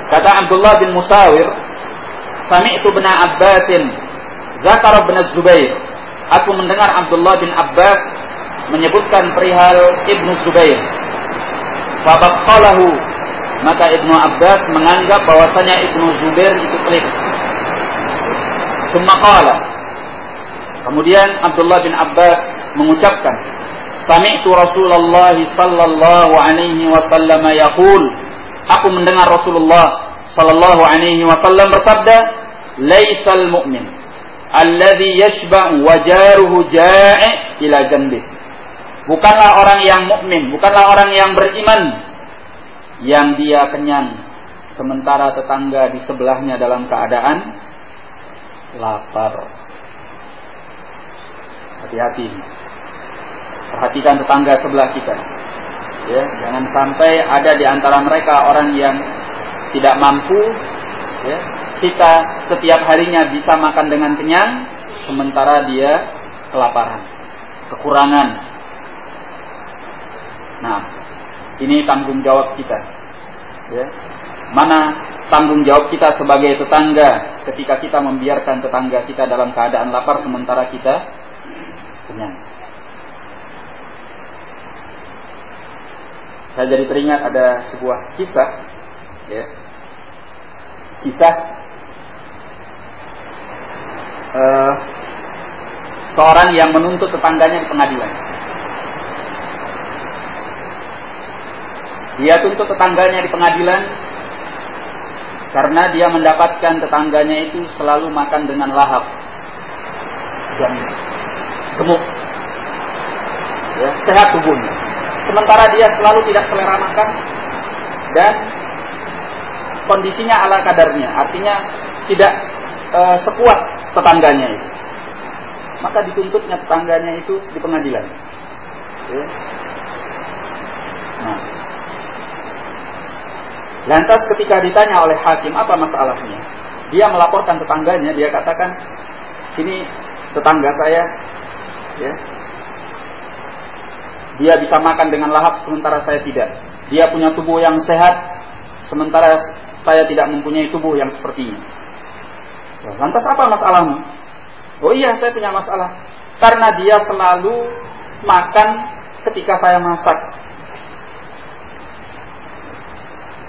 Speaker 1: kata Abdullah bin Musawir sami'tu bin Abbasin zakara bin Zubair. Aku mendengar Abdullah bin Abbas menyebutkan perihal Ibnu Zubair. Fabaqalahu maka Ibnu Abbas menganggap bahwasanya Ibnu Zubair itu pelit Kemudian Kemudian Abdullah bin Abbas mengucapkan Sami'tu Rasulullah sallallahu alaihi wasallam yaqul Aku mendengar Rasulullah sallallahu alaihi wasallam bersabda Laisal mu'min alladhi yashba' wa jaruhu ja'i ila janbih Bukanlah orang yang mukmin, bukanlah orang yang beriman yang dia kenyang sementara tetangga di sebelahnya dalam keadaan lapar. Hati-hati. Perhatikan tetangga sebelah kita. Ya, jangan sampai ada di antara mereka orang yang tidak mampu, ya, kita setiap harinya bisa makan dengan kenyang, sementara dia kelaparan, kekurangan. Nah, ini tanggung jawab kita. Ya. Mana tanggung jawab kita sebagai tetangga ketika kita membiarkan tetangga kita dalam keadaan lapar sementara kita kenyang. Saya jadi teringat ada sebuah kisah, ya, kisah uh, seorang yang menuntut tetangganya di pengadilan. Dia tuntut tetangganya di pengadilan karena dia mendapatkan tetangganya itu selalu makan dengan lahap dan gemuk, ya, sehat tubuhnya. Sementara dia selalu tidak selera makan dan kondisinya ala kadarnya, artinya tidak e, sekuat tetangganya itu. Maka dituntutnya tetangganya itu di pengadilan. Nah. Lantas ketika ditanya oleh hakim apa masalahnya, dia melaporkan tetangganya, dia katakan, ini tetangga saya, ya, dia bisa makan dengan lahap sementara saya tidak. Dia punya tubuh yang sehat sementara saya tidak mempunyai tubuh yang seperti ini. Lantas apa masalahmu? Oh iya, saya punya masalah. Karena dia selalu makan ketika saya masak.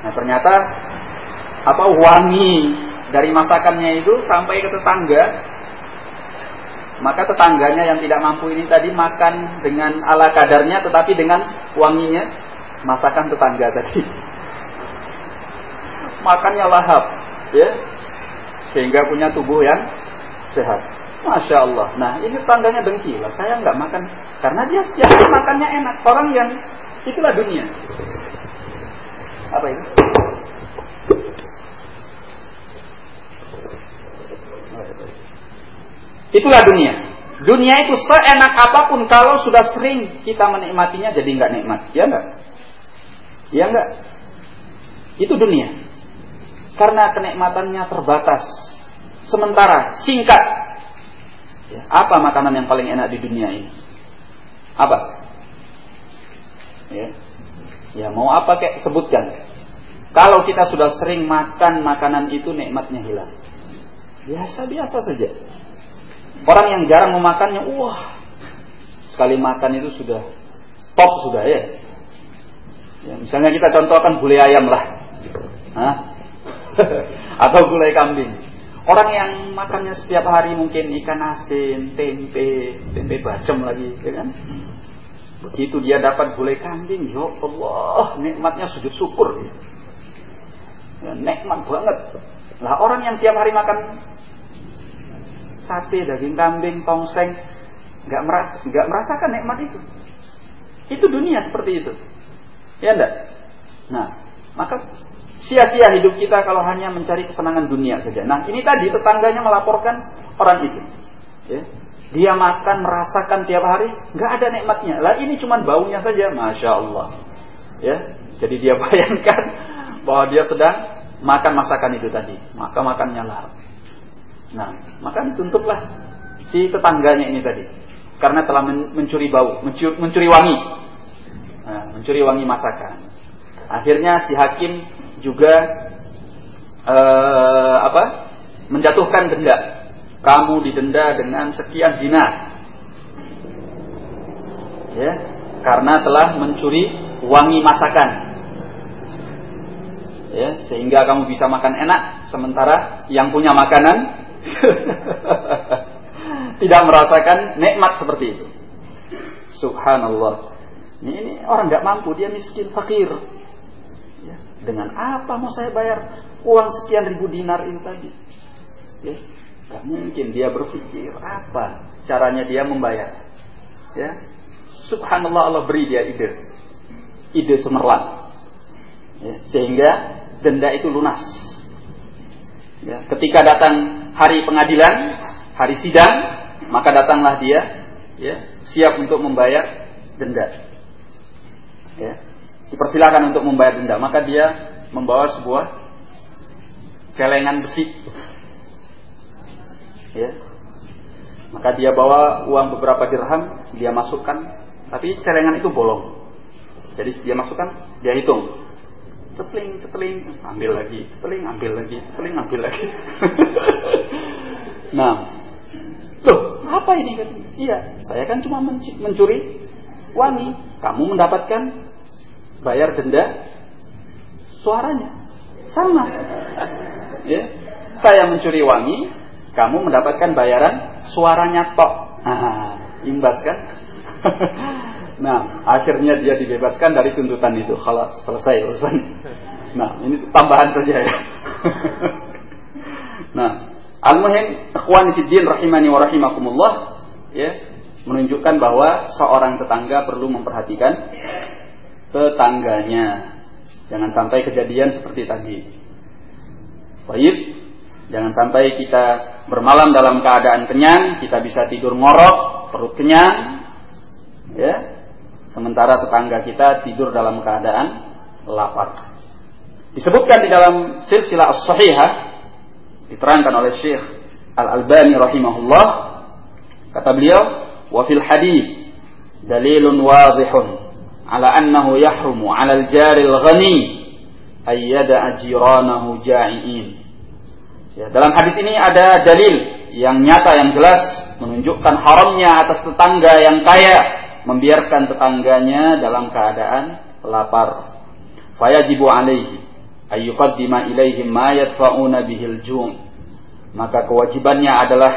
Speaker 1: Nah ternyata apa wangi dari masakannya itu sampai ke tetangga. Maka tetangganya yang tidak mampu ini tadi makan dengan ala kadarnya tetapi dengan wanginya masakan tetangga tadi makannya lahap, ya, sehingga punya tubuh yang sehat. Masya Allah. Nah ini tangganya dengki lah. Saya nggak makan karena dia setiap makannya enak. Orang yang itulah dunia. Apa ini? Itulah dunia. Dunia itu seenak apa pun kalau sudah sering kita menikmatinya jadi nggak nikmat. Ya enggak? Ya enggak? Itu dunia karena kenikmatannya terbatas. Sementara singkat. Ya, apa makanan yang paling enak di dunia ini? Apa? Ya, ya mau apa kayak sebutkan. Kalau kita sudah sering makan makanan itu nikmatnya hilang. Biasa-biasa saja. Orang yang jarang memakannya, wah, sekali makan itu sudah top sudah ya. ya misalnya kita contohkan gulai ayam lah. Hah? atau gulai kambing. Orang yang makannya setiap hari mungkin ikan asin, tempe, tempe bacem lagi, ya kan? Begitu dia dapat gulai kambing, ya Allah, nikmatnya sujud syukur. Ya, nikmat banget. Lah orang yang tiap hari makan sate, daging kambing, tongseng, nggak meras, nggak merasakan nikmat itu. Itu dunia seperti itu, ya enggak? Nah, maka Sia-sia hidup kita kalau hanya mencari kesenangan dunia saja. Nah, ini tadi tetangganya melaporkan orang itu. Ya. Dia makan, merasakan tiap hari, nggak ada nikmatnya. Lah ini cuma baunya saja, masya Allah. Ya, jadi dia bayangkan bahwa dia sedang makan masakan itu tadi, maka makannya lah. Nah, maka dituntutlah si tetangganya ini tadi, karena telah mencuri bau, mencuri, mencuri wangi, nah, mencuri wangi masakan. Akhirnya si hakim juga uh, apa? menjatuhkan denda. Kamu didenda dengan sekian dinar. Ya, karena telah mencuri wangi masakan. Ya, sehingga kamu bisa makan enak sementara yang punya makanan tidak merasakan nikmat seperti itu. Subhanallah. Ini, ini orang nggak mampu, dia miskin, fakir. Dengan apa mau saya bayar uang sekian ribu dinar itu tadi? Ya, gak mungkin dia berpikir apa caranya dia membayar. Ya, Subhanallah Allah beri dia ide, ide cemerlang, ya, sehingga denda itu lunas. Ya, ketika datang hari pengadilan, hari sidang, maka datanglah dia, ya, siap untuk membayar denda. Ya, dipersilakan untuk membayar denda, maka dia membawa sebuah celengan besi. Ya. Maka dia bawa uang beberapa dirham, dia masukkan, tapi celengan itu bolong. Jadi dia masukkan, dia hitung. Ceteling, ceteling, ambil lagi, ceteling, ambil lagi, ceteling, ambil lagi. nah, loh, apa ini? Iya, saya kan cuma mencuri wangi. Kamu mendapatkan bayar denda suaranya. Sama. Ya. Saya mencuri wangi, kamu mendapatkan bayaran suaranya tok. Nah, imbas kan? Nah, akhirnya dia dibebaskan dari tuntutan itu. Kalau selesai urusan. Nah, ini tambahan saja ya. nah, al-muhim ikhwan fiddin rahimani wa rahimakumullah ya, menunjukkan bahwa seorang tetangga perlu memperhatikan tetangganya. Jangan sampai kejadian seperti tadi. Baik, jangan sampai kita bermalam dalam keadaan kenyang, kita bisa tidur ngorok, perut kenyang, ya, sementara tetangga kita tidur dalam keadaan lapar. Disebutkan di dalam silsilah as-sahihah diterangkan oleh Syekh Al-Albani rahimahullah kata beliau wa fil hadis dalilun wadihun ala annahu yahrumu ala al-jari al-ghani ay yada'a jiranahu ja'iin. Ya, dalam hadis ini ada dalil yang nyata yang jelas menunjukkan haramnya atas tetangga yang kaya membiarkan tetangganya dalam keadaan lapar. Fayajibu alaihi ayyuqaddima ilaihim ma yadfa'una bihil jum. Maka kewajibannya adalah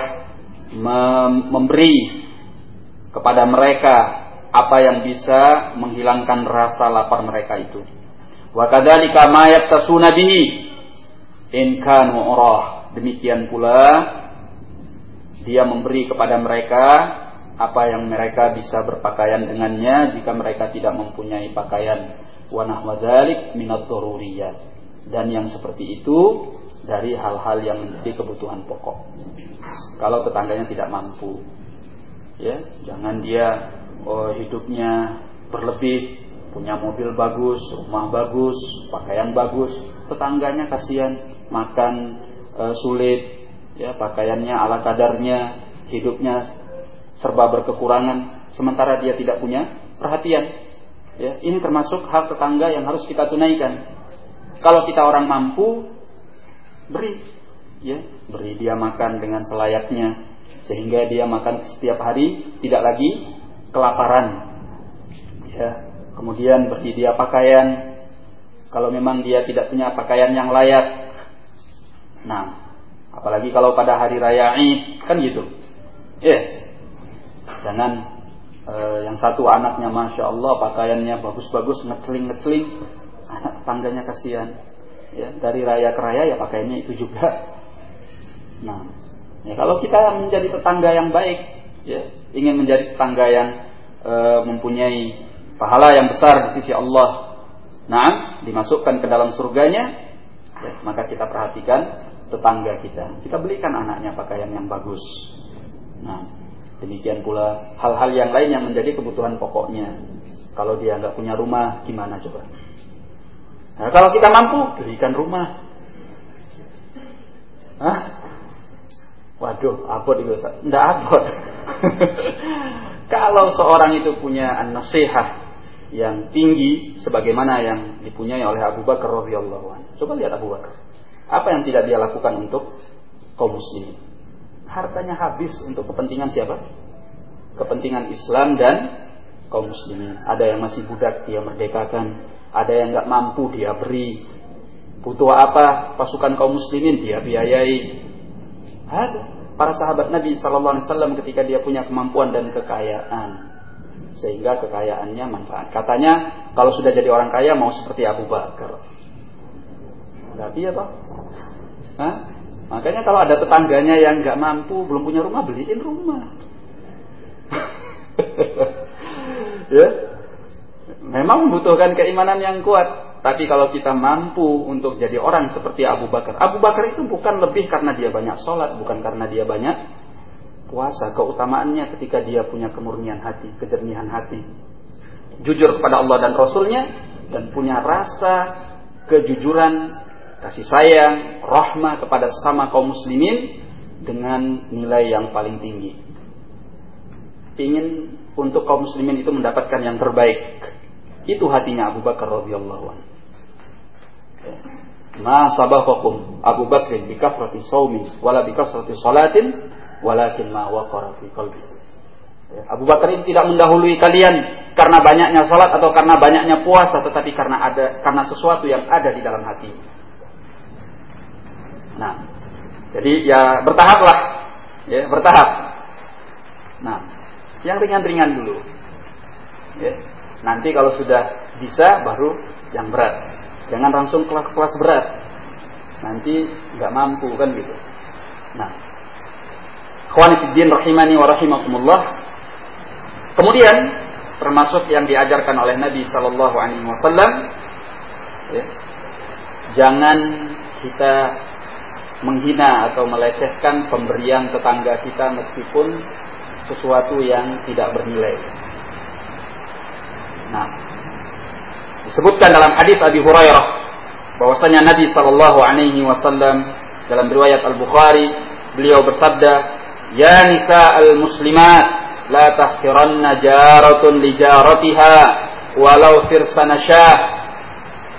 Speaker 1: memberi kepada mereka apa yang bisa menghilangkan rasa lapar mereka itu. Wa kadzalika ma yattasuna bihi in kanu Demikian pula dia memberi kepada mereka apa yang mereka bisa berpakaian dengannya jika mereka tidak mempunyai pakaian. Wanah wadalik minat dan yang seperti itu dari hal-hal yang menjadi kebutuhan pokok. Kalau tetangganya tidak mampu ya jangan dia oh, hidupnya berlebih punya mobil bagus rumah bagus pakaian bagus. Tetangganya kasihan makan e, sulit ya pakaiannya ala kadarnya hidupnya serba berkekurangan sementara dia tidak punya perhatian. Ya, ini termasuk hak tetangga yang harus kita tunaikan. Kalau kita orang mampu, beri, ya, beri dia makan dengan selayaknya sehingga dia makan setiap hari tidak lagi kelaparan. Ya, kemudian beri dia pakaian. Kalau memang dia tidak punya pakaian yang layak, nah, apalagi kalau pada hari raya Id kan gitu. Ya, Jangan uh, yang satu anaknya masya Allah pakaiannya bagus-bagus ngeceling-ngeceling, anak tangganya kasihan. Ya, dari raya ke raya ya pakaiannya itu juga. Nah, ya kalau kita menjadi tetangga yang baik, ya, ingin menjadi tetangga yang uh, mempunyai pahala yang besar di sisi Allah, nah, dimasukkan ke dalam surganya, ya, maka kita perhatikan tetangga kita. Kita belikan anaknya pakaian yang bagus. Nah, Demikian pula hal-hal yang lain yang menjadi kebutuhan pokoknya. Kalau dia nggak punya rumah, gimana coba? Nah, kalau kita mampu, berikan rumah. Hah? Waduh, abot itu. Tidak abot. kalau seorang itu punya nasihat yang tinggi sebagaimana yang dipunyai oleh Abu Bakar radhiyallahu anhu. Coba lihat Abu Bakar. Apa yang tidak dia lakukan untuk kaum muslimin? Hartanya habis untuk kepentingan siapa? Kepentingan Islam dan kaum muslimin. Ada yang masih budak dia merdekakan, ada yang nggak mampu dia beri. Butuh apa pasukan kaum muslimin dia biayai. Para sahabat Nabi Shallallahu Alaihi Wasallam ketika dia punya kemampuan dan kekayaan sehingga kekayaannya manfaat. Katanya kalau sudah jadi orang kaya mau seperti Abu Bakar. Ya pak? Hah? Makanya kalau ada tetangganya yang nggak mampu, belum punya rumah, beliin rumah. ya, memang membutuhkan keimanan yang kuat. Tapi kalau kita mampu untuk jadi orang seperti Abu Bakar, Abu Bakar itu bukan lebih karena dia banyak sholat, bukan karena dia banyak puasa. Keutamaannya ketika dia punya kemurnian hati, kejernihan hati, jujur kepada Allah dan Rasulnya, dan punya rasa kejujuran kasih sayang, rahmah kepada sesama kaum muslimin dengan nilai yang paling tinggi. Ingin untuk kaum muslimin itu mendapatkan yang terbaik. Itu hatinya Abu Bakar radhiyallahu anhu. Ya. Ma sabaqakum Abu Bakr bi kafrati saumin wala bi kasrati salatin walakin ma waqara fi qalbi. Ya, Abu Bakar itu tidak mendahului kalian karena banyaknya salat atau karena banyaknya puasa tetapi karena ada karena sesuatu yang ada di dalam hati. Nah, jadi ya bertahaplah, ya bertahap. Nah, yang ringan-ringan dulu. Ya. Nanti kalau sudah bisa baru yang berat. Jangan langsung kelas-kelas berat. Nanti nggak mampu kan gitu. Nah, Khawanifiddin rahimani wa rahimakumullah. Kemudian termasuk yang diajarkan oleh Nabi Shallallahu Alaihi Wasallam, ya, jangan kita menghina atau melecehkan pemberian tetangga kita meskipun sesuatu yang tidak bernilai. Nah, disebutkan dalam hadis Abi Hurairah bahwasanya Nabi Shallallahu Alaihi Wasallam dalam riwayat Al Bukhari beliau bersabda, Ya nisa al muslimat, la tahkiranna jaratun li jaratiha walau firsana.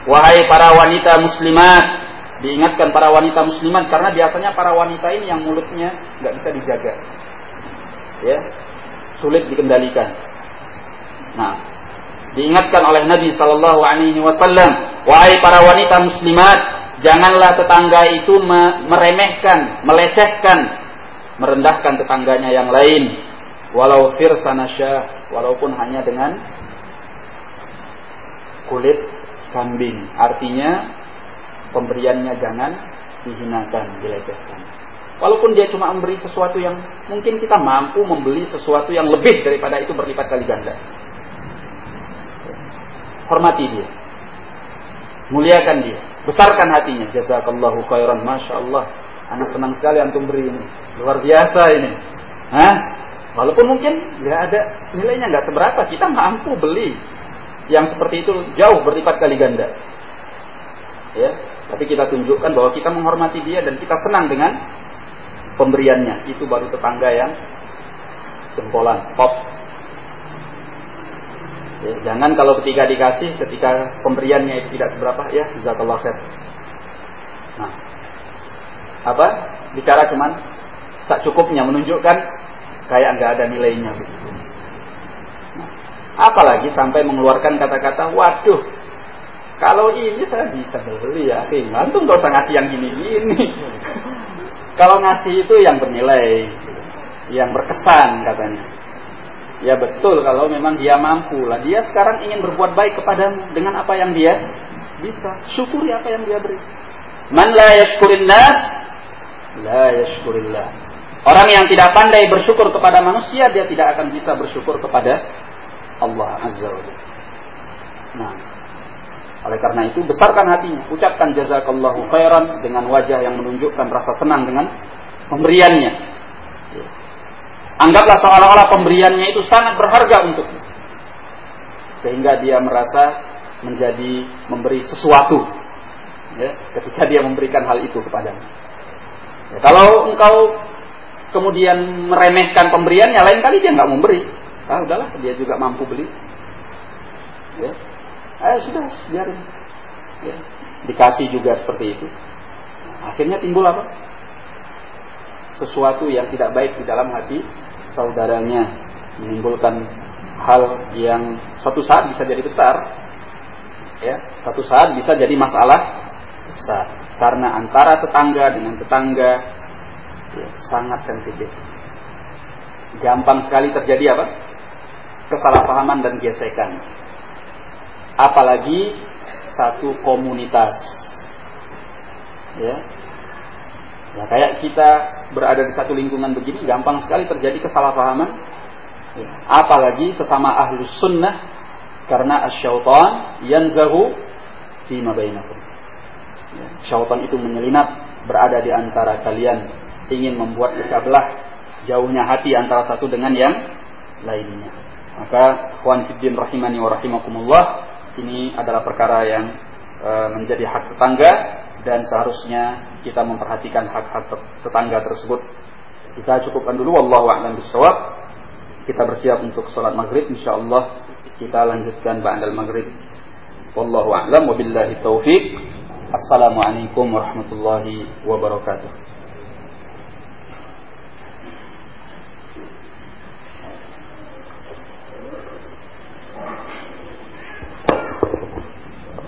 Speaker 1: Wahai para wanita muslimat, diingatkan para wanita muslimat karena biasanya para wanita ini yang mulutnya nggak bisa dijaga. Ya sulit dikendalikan. Nah diingatkan oleh Nabi Shallallahu Alaihi Wasallam wahai para wanita muslimat janganlah tetangga itu meremehkan melecehkan merendahkan tetangganya yang lain. Walau firsanasya walaupun hanya dengan kulit kambing. Artinya pemberiannya jangan dihinakan, dilecehkan. Walaupun dia cuma memberi sesuatu yang mungkin kita mampu membeli sesuatu yang lebih daripada itu berlipat kali ganda. Hormati dia. Muliakan dia. Besarkan hatinya. Jazakallahu khairan. Masya Allah. Anak senang sekali antum beri ini. Luar biasa ini. Hah? Walaupun mungkin nggak ada nilainya nggak seberapa, kita mampu beli yang seperti itu jauh berlipat kali ganda. Ya, tapi kita tunjukkan bahwa kita menghormati dia dan kita senang dengan pemberiannya. Itu baru tetangga yang jempolan, pop. Ya, jangan kalau ketika dikasih, ketika pemberiannya itu tidak seberapa, ya jazakallah khair. Nah, apa? Bicara cuman sak cukupnya menunjukkan kayak nggak ada nilainya. Nah, apalagi sampai mengeluarkan kata-kata, waduh, kalau ini saya bisa beli ya, antum gak usah ngasih yang gini-gini. Kalau ngasih itu yang bernilai, yang berkesan katanya. Ya betul kalau memang dia mampu lah. Dia sekarang ingin berbuat baik kepada dengan apa yang dia bisa. Syukuri apa yang dia beri. Man la yashkurin nas, la yashkurillah. Orang yang tidak pandai bersyukur kepada manusia, dia tidak akan bisa bersyukur kepada Allah Azza wa Jalla. Nah, oleh karena itu besarkan hatinya, ucapkan jazakallahu khairan dengan wajah yang menunjukkan rasa senang dengan pemberiannya. Anggaplah seolah-olah pemberiannya itu sangat berharga untuknya. Sehingga dia merasa menjadi memberi sesuatu ya, ketika dia memberikan hal itu kepadanya. Ya, kalau engkau kemudian meremehkan pemberiannya, lain kali dia nggak memberi. Ah udahlah, dia juga mampu beli. Ya, Ayo sudah biarin. Ya. Dikasih juga seperti itu. Akhirnya timbul apa? Sesuatu yang tidak baik di dalam hati saudaranya menimbulkan hal yang suatu saat bisa jadi besar. Ya, suatu saat bisa jadi masalah besar karena antara tetangga dengan tetangga ya, sangat sensitif. Gampang sekali terjadi apa? Kesalahpahaman dan gesekan apalagi satu komunitas. Ya. Ya kayak kita berada di satu lingkungan begini gampang sekali terjadi kesalahpahaman. Ya. apalagi sesama ahlus sunnah karena asyautan yanzahu fi mabainakum ya. syaitan itu menyelinap berada di antara kalian ingin membuat pecah jauhnya hati antara satu dengan yang lainnya. Maka khwan fiddin rahimani wa rahimakumullah ini adalah perkara yang e, menjadi hak tetangga dan seharusnya kita memperhatikan hak-hak tetangga tersebut. Kita cukupkan dulu wallahu a'lam bishawab. Kita bersiap untuk sholat maghrib insyaallah kita lanjutkan ba'dal maghrib. Wallahu a'lam wabillahi taufik. Assalamualaikum warahmatullahi wabarakatuh.